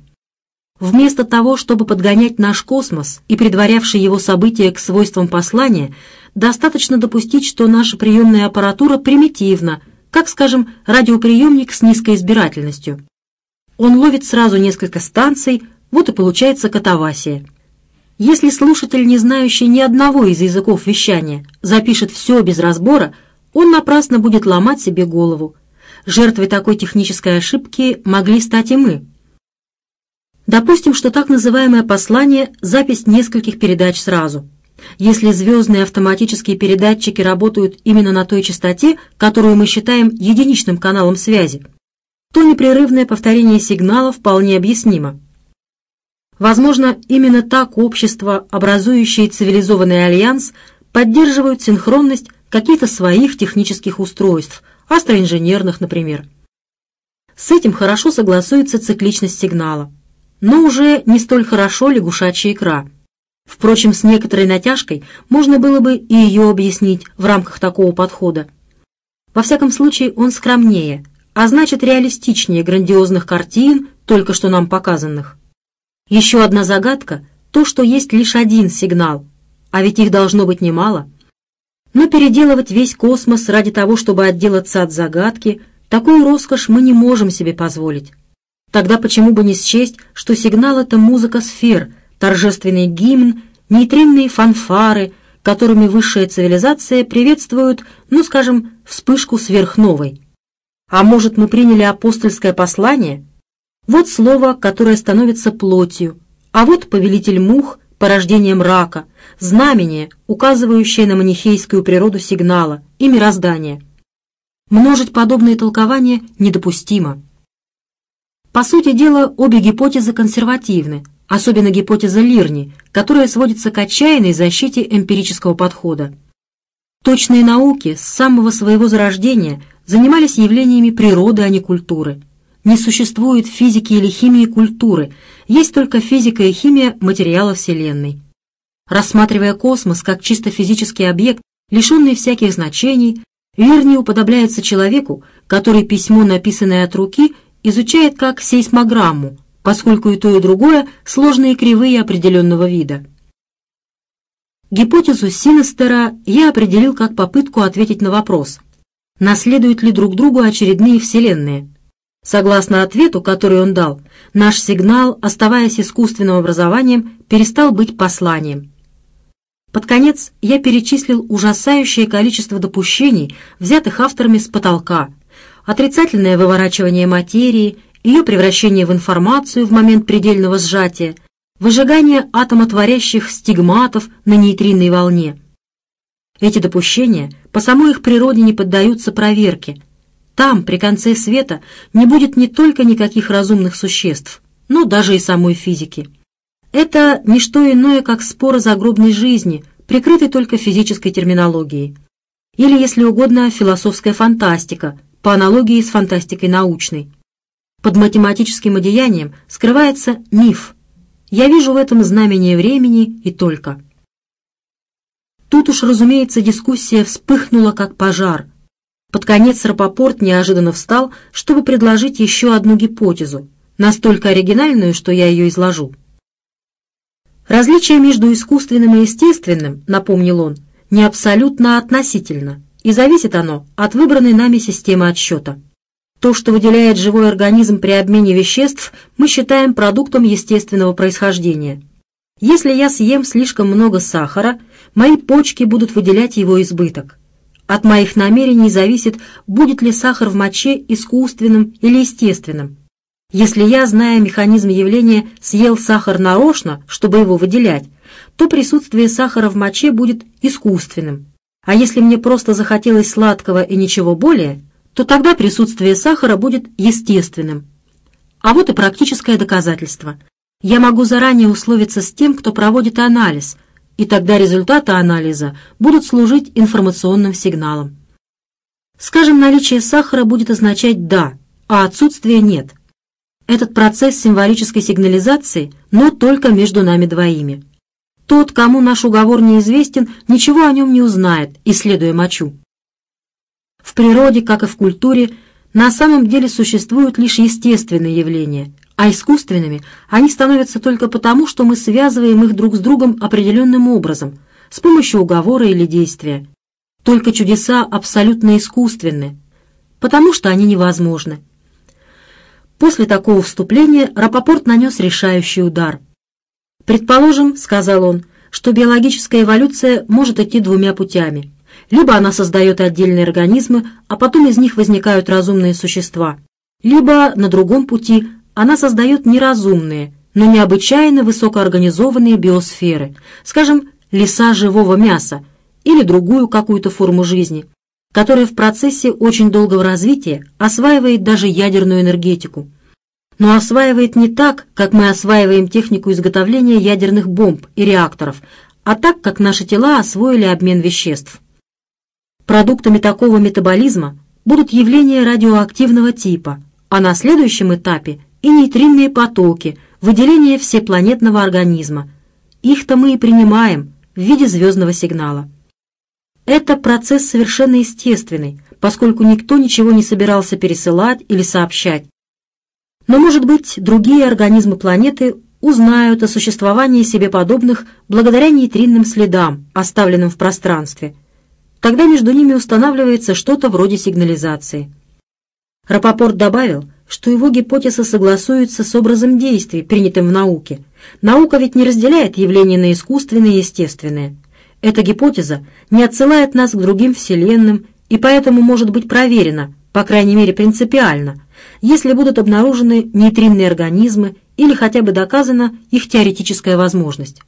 Speaker 1: Вместо того, чтобы подгонять наш космос и предварявшие его события к свойствам послания, достаточно допустить, что наша приемная аппаратура примитивна, как, скажем, радиоприемник с низкой избирательностью. Он ловит сразу несколько станций, вот и получается катавасия. Если слушатель, не знающий ни одного из языков вещания, запишет все без разбора — он напрасно будет ломать себе голову. Жертвой такой технической ошибки могли стать и мы. Допустим, что так называемое послание – запись нескольких передач сразу. Если звездные автоматические передатчики работают именно на той частоте, которую мы считаем единичным каналом связи, то непрерывное повторение сигнала вполне объяснимо. Возможно, именно так общества, образующие цивилизованный альянс, поддерживают синхронность каких-то своих технических устройств, астроинженерных, например. С этим хорошо согласуется цикличность сигнала, но уже не столь хорошо лягушачья икра. Впрочем, с некоторой натяжкой можно было бы и ее объяснить в рамках такого подхода. Во всяком случае, он скромнее, а значит реалистичнее грандиозных картин, только что нам показанных. Еще одна загадка – то, что есть лишь один сигнал, а ведь их должно быть немало – но переделывать весь космос ради того, чтобы отделаться от загадки, такую роскошь мы не можем себе позволить. Тогда почему бы не счесть, что сигнал — это музыка сфер, торжественный гимн, нейтринные фанфары, которыми высшая цивилизация приветствует, ну, скажем, вспышку сверхновой. А может, мы приняли апостольское послание? Вот слово, которое становится плотью, а вот повелитель мух, порождение мрака, знамение, указывающее на манихейскую природу сигнала и мироздания. Множить подобные толкования недопустимо. По сути дела, обе гипотезы консервативны, особенно гипотеза Лирни, которая сводится к отчаянной защите эмпирического подхода. Точные науки с самого своего зарождения занимались явлениями природы, а не культуры. Не существует физики или химии культуры, есть только физика и химия материала Вселенной. Рассматривая космос как чисто физический объект, лишенный всяких значений, Лирни уподобляется человеку, который письмо, написанное от руки, изучает как сейсмограмму, поскольку и то, и другое – сложные кривые определенного вида. Гипотезу Синестера я определил как попытку ответить на вопрос, наследуют ли друг другу очередные вселенные – Согласно ответу, который он дал, наш сигнал, оставаясь искусственным образованием, перестал быть посланием. Под конец я перечислил ужасающее количество допущений, взятых авторами с потолка, отрицательное выворачивание материи, ее превращение в информацию в момент предельного сжатия, выжигание атомотворящих стигматов на нейтринной волне. Эти допущения по самой их природе не поддаются проверке – там, при конце света, не будет не только никаких разумных существ, но даже и самой физики. Это не что иное, как спор о загробной жизни, прикрытый только физической терминологией. Или, если угодно, философская фантастика, по аналогии с фантастикой научной. Под математическим одеянием скрывается миф. Я вижу в этом знамение времени и только. Тут уж, разумеется, дискуссия вспыхнула как пожар – под конец Рапопорт неожиданно встал, чтобы предложить еще одну гипотезу, настолько оригинальную, что я ее изложу. Различие между искусственным и естественным, напомнил он, не абсолютно относительно, и зависит оно от выбранной нами системы отсчета. То, что выделяет живой организм при обмене веществ, мы считаем продуктом естественного происхождения. Если я съем слишком много сахара, мои почки будут выделять его избыток. От моих намерений зависит, будет ли сахар в моче искусственным или естественным. Если я, зная механизм явления, съел сахар нарочно, чтобы его выделять, то присутствие сахара в моче будет искусственным. А если мне просто захотелось сладкого и ничего более, то тогда присутствие сахара будет естественным. А вот и практическое доказательство. Я могу заранее условиться с тем, кто проводит анализ, и тогда результаты анализа будут служить информационным сигналом. Скажем, наличие сахара будет означать «да», а отсутствие «нет». Этот процесс символической сигнализации, но только между нами двоими. Тот, кому наш уговор неизвестен, ничего о нем не узнает, исследуя мочу. В природе, как и в культуре, на самом деле существуют лишь естественные явления, а искусственными они становятся только потому, что мы связываем их друг с другом определенным образом, с помощью уговора или действия. Только чудеса абсолютно искусственны, потому что они невозможны. После такого вступления Рапопорт нанес решающий удар. «Предположим, — сказал он, — что биологическая эволюция может идти двумя путями. Либо она создает отдельные организмы, а потом из них возникают разумные существа. Либо, на другом пути, она создает неразумные, но необычайно высокоорганизованные биосферы, скажем, леса живого мяса или другую какую-то форму жизни, которая в процессе очень долгого развития осваивает даже ядерную энергетику. Но осваивает не так, как мы осваиваем технику изготовления ядерных бомб и реакторов, а так, как наши тела освоили обмен веществ. Продуктами такого метаболизма будут явления радиоактивного типа, а на следующем этапе и нейтринные потоки, выделение всепланетного организма. Их-то мы и принимаем в виде звездного сигнала. Это процесс совершенно естественный, поскольку никто ничего не собирался пересылать или сообщать. Но, может быть, другие организмы планеты узнают о существовании себе подобных благодаря нейтринным следам, оставленным в пространстве – Тогда между ними устанавливается что-то вроде сигнализации. Рапопорт добавил, что его гипотеза согласуется с образом действий, принятым в науке. Наука ведь не разделяет явления на искусственные и естественные. Эта гипотеза не отсылает нас к другим вселенным и поэтому может быть проверена, по крайней мере принципиально, если будут обнаружены нейтринные организмы или хотя бы доказана их теоретическая возможность.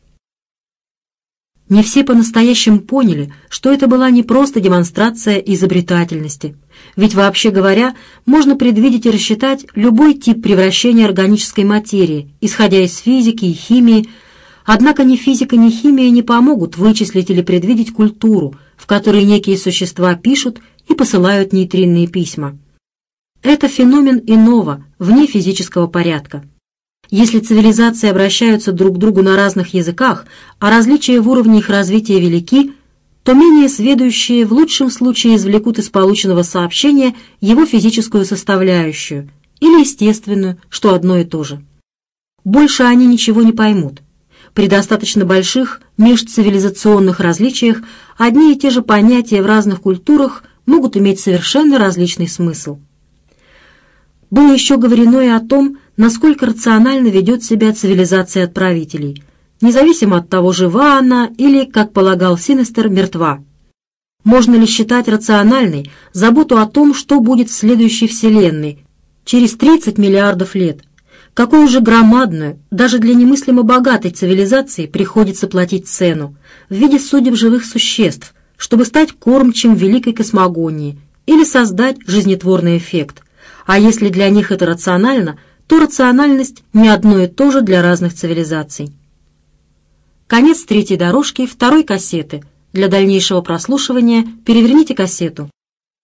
Speaker 1: Не все по-настоящему поняли, что это была не просто демонстрация изобретательности. Ведь, вообще говоря, можно предвидеть и рассчитать любой тип превращения органической материи, исходя из физики и химии, однако ни физика, ни химия не помогут вычислить или предвидеть культуру, в которой некие существа пишут и посылают нейтринные письма. Это феномен иного, вне физического порядка. Если цивилизации обращаются друг к другу на разных языках, а различия в уровне их развития велики, то менее сведущие в лучшем случае извлекут из полученного сообщения его физическую составляющую или естественную, что одно и то же. Больше они ничего не поймут. При достаточно больших межцивилизационных различиях одни и те же понятия в разных культурах могут иметь совершенно различный смысл. Было еще говорено и о том, насколько рационально ведет себя цивилизация отправителей, независимо от того, жива она или, как полагал Синестер, мертва. Можно ли считать рациональной заботу о том, что будет в следующей Вселенной через 30 миллиардов лет? Какую же громадную, даже для немыслимо богатой цивилизации приходится платить цену в виде судеб живых существ, чтобы стать кормчем великой космогонии или создать жизнетворный эффект? А если для них это рационально – то рациональность не одно и то же для разных цивилизаций. Конец третьей дорожки второй кассеты. Для дальнейшего прослушивания переверните кассету.